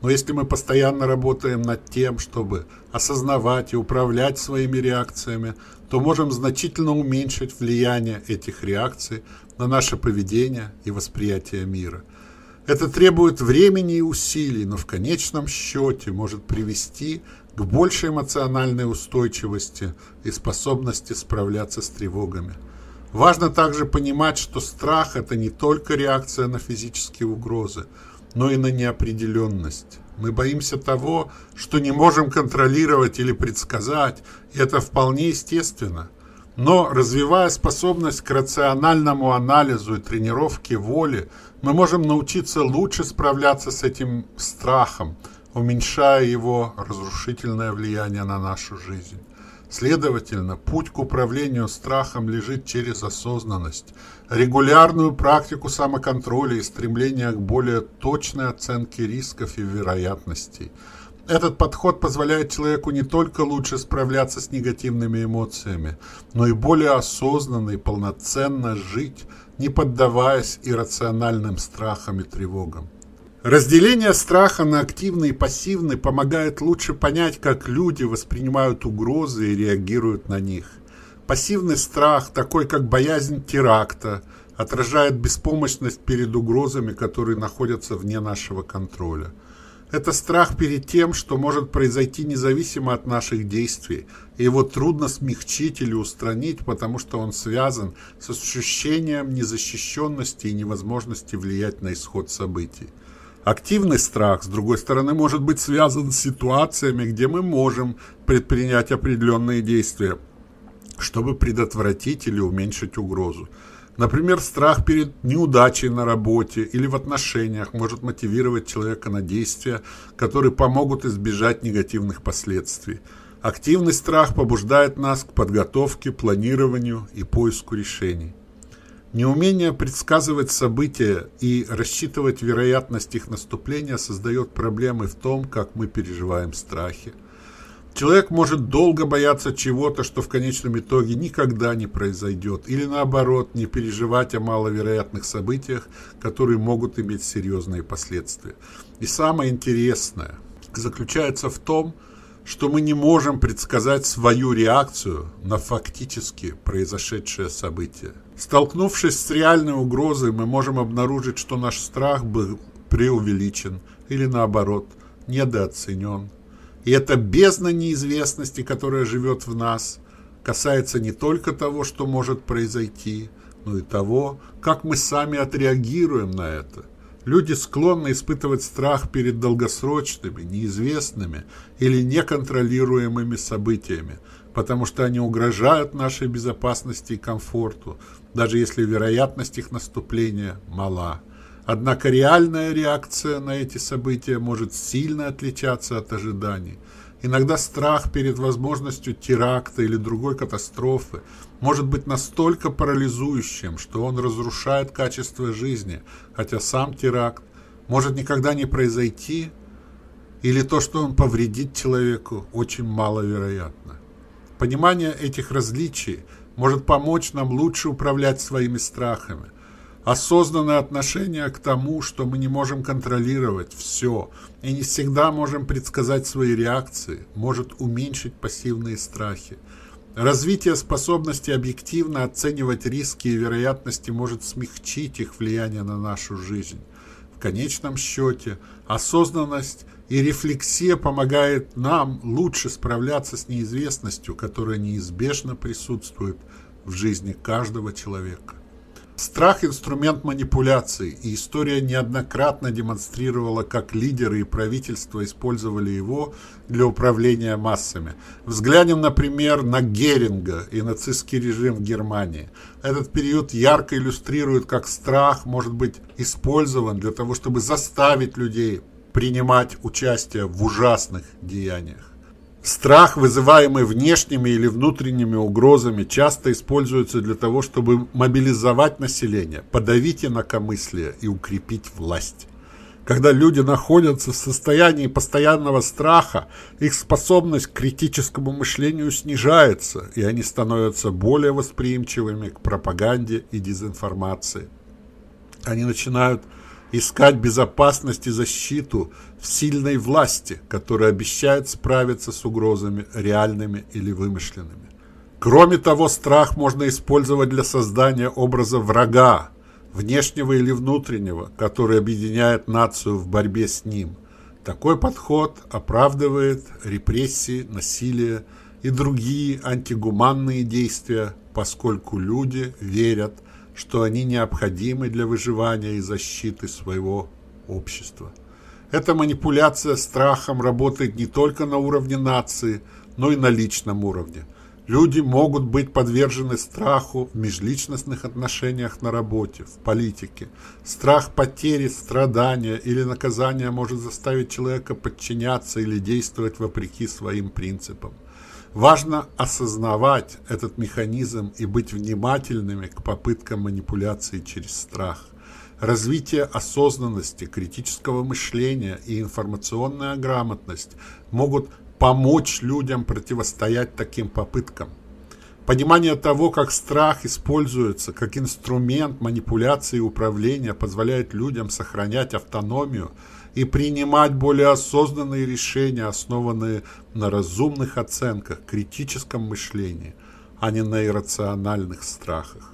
Но если мы постоянно работаем над тем, чтобы осознавать и управлять своими реакциями, то можем значительно уменьшить влияние этих реакций на наше поведение и восприятие мира – это требует времени и усилий, но в конечном счете может привести к большей эмоциональной устойчивости и способности справляться с тревогами. Важно также понимать, что страх – это не только реакция на физические угрозы, но и на неопределенность. Мы боимся того, что не можем контролировать или предсказать, и это вполне естественно. Но развивая способность к рациональному анализу и тренировке воли – мы можем научиться лучше справляться с этим страхом, уменьшая его разрушительное влияние на нашу жизнь. Следовательно, путь к управлению страхом лежит через осознанность, регулярную практику самоконтроля и стремление к более точной оценке рисков и вероятностей. Этот подход позволяет человеку не только лучше справляться с негативными эмоциями, но и более осознанно и полноценно жить, не поддаваясь иррациональным страхам и тревогам. Разделение страха на активный и пассивный помогает лучше понять, как люди воспринимают угрозы и реагируют на них. Пассивный страх, такой как боязнь теракта, отражает беспомощность перед угрозами, которые находятся вне нашего контроля – это страх перед тем, что может произойти независимо от наших действий. И его трудно смягчить или устранить, потому что он связан с ощущением незащищенности и невозможности влиять на исход событий. Активный страх, с другой стороны, может быть связан с ситуациями, где мы можем предпринять определенные действия, чтобы предотвратить или уменьшить угрозу. Например, страх перед неудачей на работе или в отношениях может мотивировать человека на действия, которые помогут избежать негативных последствий. Активный страх побуждает нас к подготовке, планированию и поиску решений. Неумение предсказывать события и рассчитывать вероятность их наступления создает проблемы в том, как мы переживаем страхи. Человек может долго бояться чего-то, что в конечном итоге никогда не произойдет, или наоборот, не переживать о маловероятных событиях, которые могут иметь серьезные последствия. И самое интересное заключается в том, что мы не можем предсказать свою реакцию на фактически произошедшее событие. Столкнувшись с реальной угрозой, мы можем обнаружить, что наш страх был преувеличен или наоборот недооценен и эта бездна неизвестности, которая живет в нас, касается не только того, что может произойти, но и того, как мы сами отреагируем на это. Люди склонны испытывать страх перед долгосрочными, неизвестными или неконтролируемыми событиями, потому что они угрожают нашей безопасности и комфорту, даже если вероятность их наступления мала. Однако реальная реакция на эти события может сильно отличаться от ожиданий. Иногда страх перед возможностью теракта или другой катастрофы может быть настолько парализующим, что он разрушает качество жизни, хотя сам теракт может никогда не произойти, или то, что он повредит человеку, очень маловероятно. Понимание этих различий может помочь нам лучше управлять своими страхами, осознанное отношение к тому, что мы не можем контролировать все и не всегда можем предсказать свои реакции, может уменьшить пассивные страхи. Развитие способности объективно оценивать риски и вероятности может смягчить их влияние на нашу жизнь. В конечном счете, осознанность и рефлексия помогает нам лучше справляться с неизвестностью, которая неизбежно присутствует в жизни каждого человека. Страх – инструмент манипуляции, и история неоднократно демонстрировала, как лидеры и правительства использовали его для управления массами. Взглянем, например, на Геринга и нацистский режим в Германии. Этот период ярко иллюстрирует, как страх может быть использован для того, чтобы заставить людей принимать участие в ужасных деяниях. Страх, вызываемый внешними или внутренними угрозами, часто используется для того, чтобы мобилизовать население, подавить инакомыслие и укрепить власть. Когда люди находятся в состоянии постоянного страха, их способность к критическому мышлению снижается, и они становятся более восприимчивыми к пропаганде и дезинформации. Они начинают искать безопасность и защиту в сильной власти, которая обещает справиться с угрозами реальными или вымышленными. Кроме того, страх можно использовать для создания образа врага, внешнего или внутреннего, который объединяет нацию в борьбе с ним. Такой подход оправдывает репрессии, насилие и другие антигуманные действия, поскольку люди верят, что они необходимы для выживания и защиты своего общества. Эта манипуляция страхом работает не только на уровне нации, но и на личном уровне – Люди могут быть подвержены страху в межличностных отношениях на работе, в политике. Страх потери, страдания или наказания может заставить человека подчиняться или действовать вопреки своим принципам. Важно осознавать этот механизм и быть внимательными к попыткам манипуляции через страх. Развитие осознанности, критического мышления и информационная грамотность могут помочь людям противостоять таким попыткам. Понимание того, как страх используется как инструмент манипуляции и управления, позволяет людям сохранять автономию и принимать более осознанные решения, основанные на разумных оценках, критическом мышлении, а не на иррациональных страхах.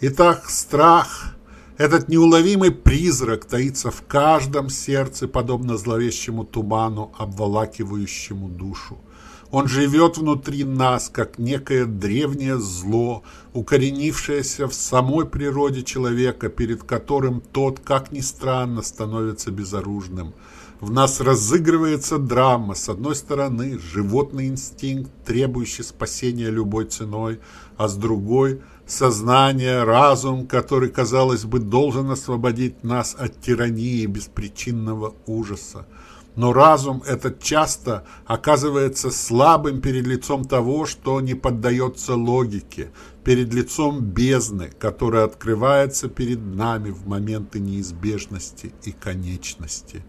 Итак, страх этот неуловимый призрак таится в каждом сердце, подобно зловещему туману, обволакивающему душу. Он живет внутри нас, как некое древнее зло, укоренившееся в самой природе человека, перед которым тот, как ни странно, становится безоружным. В нас разыгрывается драма. С одной стороны, животный инстинкт, требующий спасения любой ценой, а с другой – сознание, разум, который, казалось бы, должен освободить нас от тирании беспричинного ужаса. Но разум этот часто оказывается слабым перед лицом того, что не поддается логике, перед лицом бездны, которая открывается перед нами в моменты неизбежности и конечности.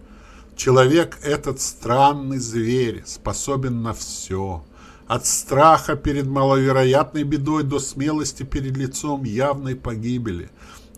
Человек этот странный зверь, способен на все – от страха перед маловероятной бедой до смелости перед лицом явной погибели.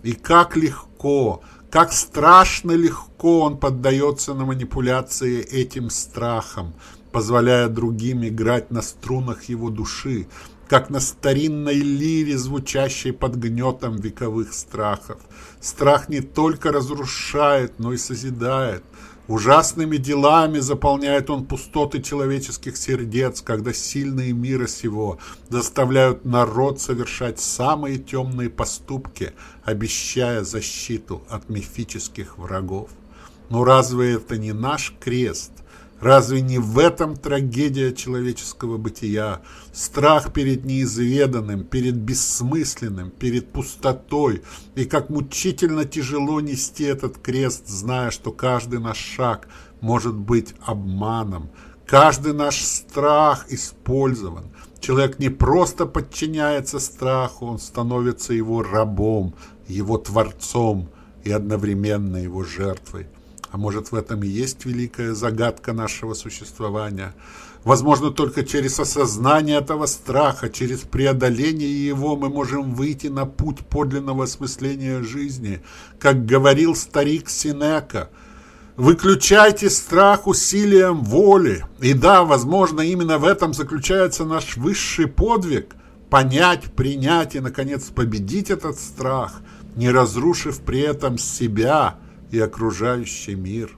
И как легко, как страшно легко он поддается на манипуляции этим страхом, позволяя другим играть на струнах его души, как на старинной лире, звучащей под гнетом вековых страхов. Страх не только разрушает, но и созидает, Ужасными делами заполняет он пустоты человеческих сердец, когда сильные мира сего заставляют народ совершать самые темные поступки, обещая защиту от мифических врагов. Но разве это не наш крест, Разве не в этом трагедия человеческого бытия? Страх перед неизведанным, перед бессмысленным, перед пустотой. И как мучительно тяжело нести этот крест, зная, что каждый наш шаг может быть обманом. Каждый наш страх использован. Человек не просто подчиняется страху, он становится его рабом, его творцом и одновременно его жертвой. А может, в этом и есть великая загадка нашего существования? Возможно, только через осознание этого страха, через преодоление его мы можем выйти на путь подлинного осмысления жизни. Как говорил старик Синека, «Выключайте страх усилием воли». И да, возможно, именно в этом заключается наш высший подвиг – понять, принять и, наконец, победить этот страх, не разрушив при этом себя – и окружающий мир.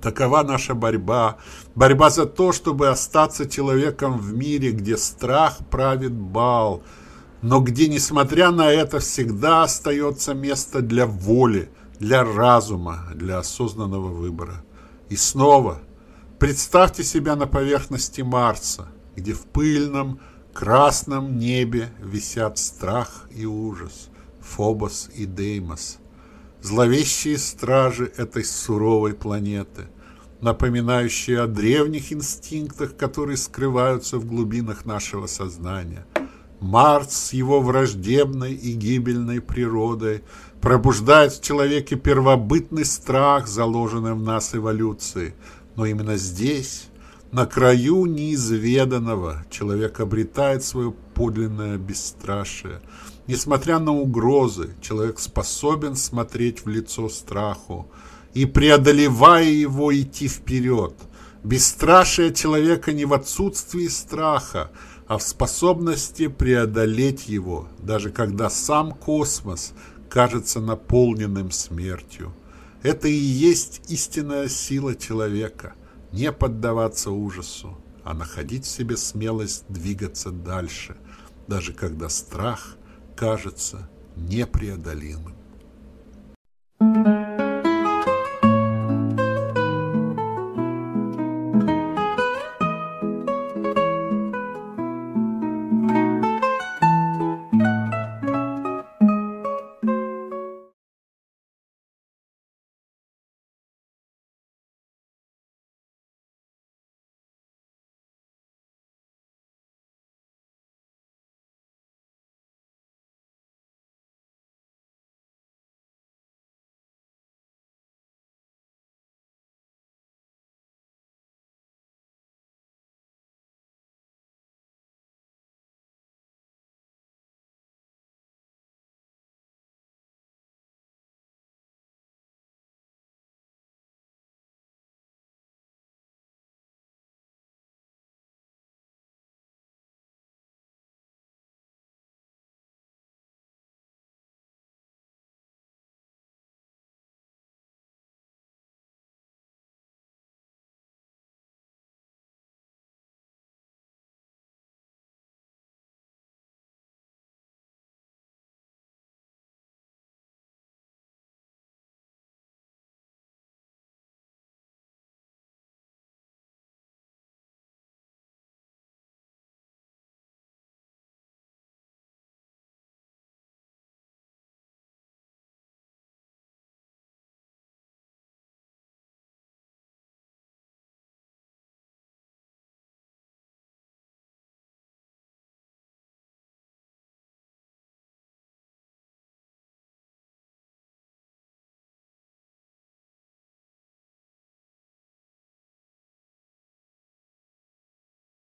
Такова наша борьба. Борьба за то, чтобы остаться человеком в мире, где страх правит бал, но где, несмотря на это, всегда остается место для воли, для разума, для осознанного выбора. И снова представьте себя на поверхности Марса, где в пыльном, красном небе висят страх и ужас, Фобос и Деймос – зловещие стражи этой суровой планеты, напоминающие о древних инстинктах, которые скрываются в глубинах нашего сознания. Марс с его враждебной и гибельной природой пробуждает в человеке первобытный страх, заложенный в нас эволюцией. Но именно здесь, на краю неизведанного, человек обретает свое подлинное бесстрашие. Несмотря на угрозы, человек способен смотреть в лицо страху и, преодолевая его, идти вперед. Бесстрашие человека не в отсутствии страха, а в способности преодолеть его, даже когда сам космос кажется наполненным смертью. Это и есть истинная сила человека – не поддаваться ужасу, а находить в себе смелость двигаться дальше, даже когда страх кажется непреодолимым. thank you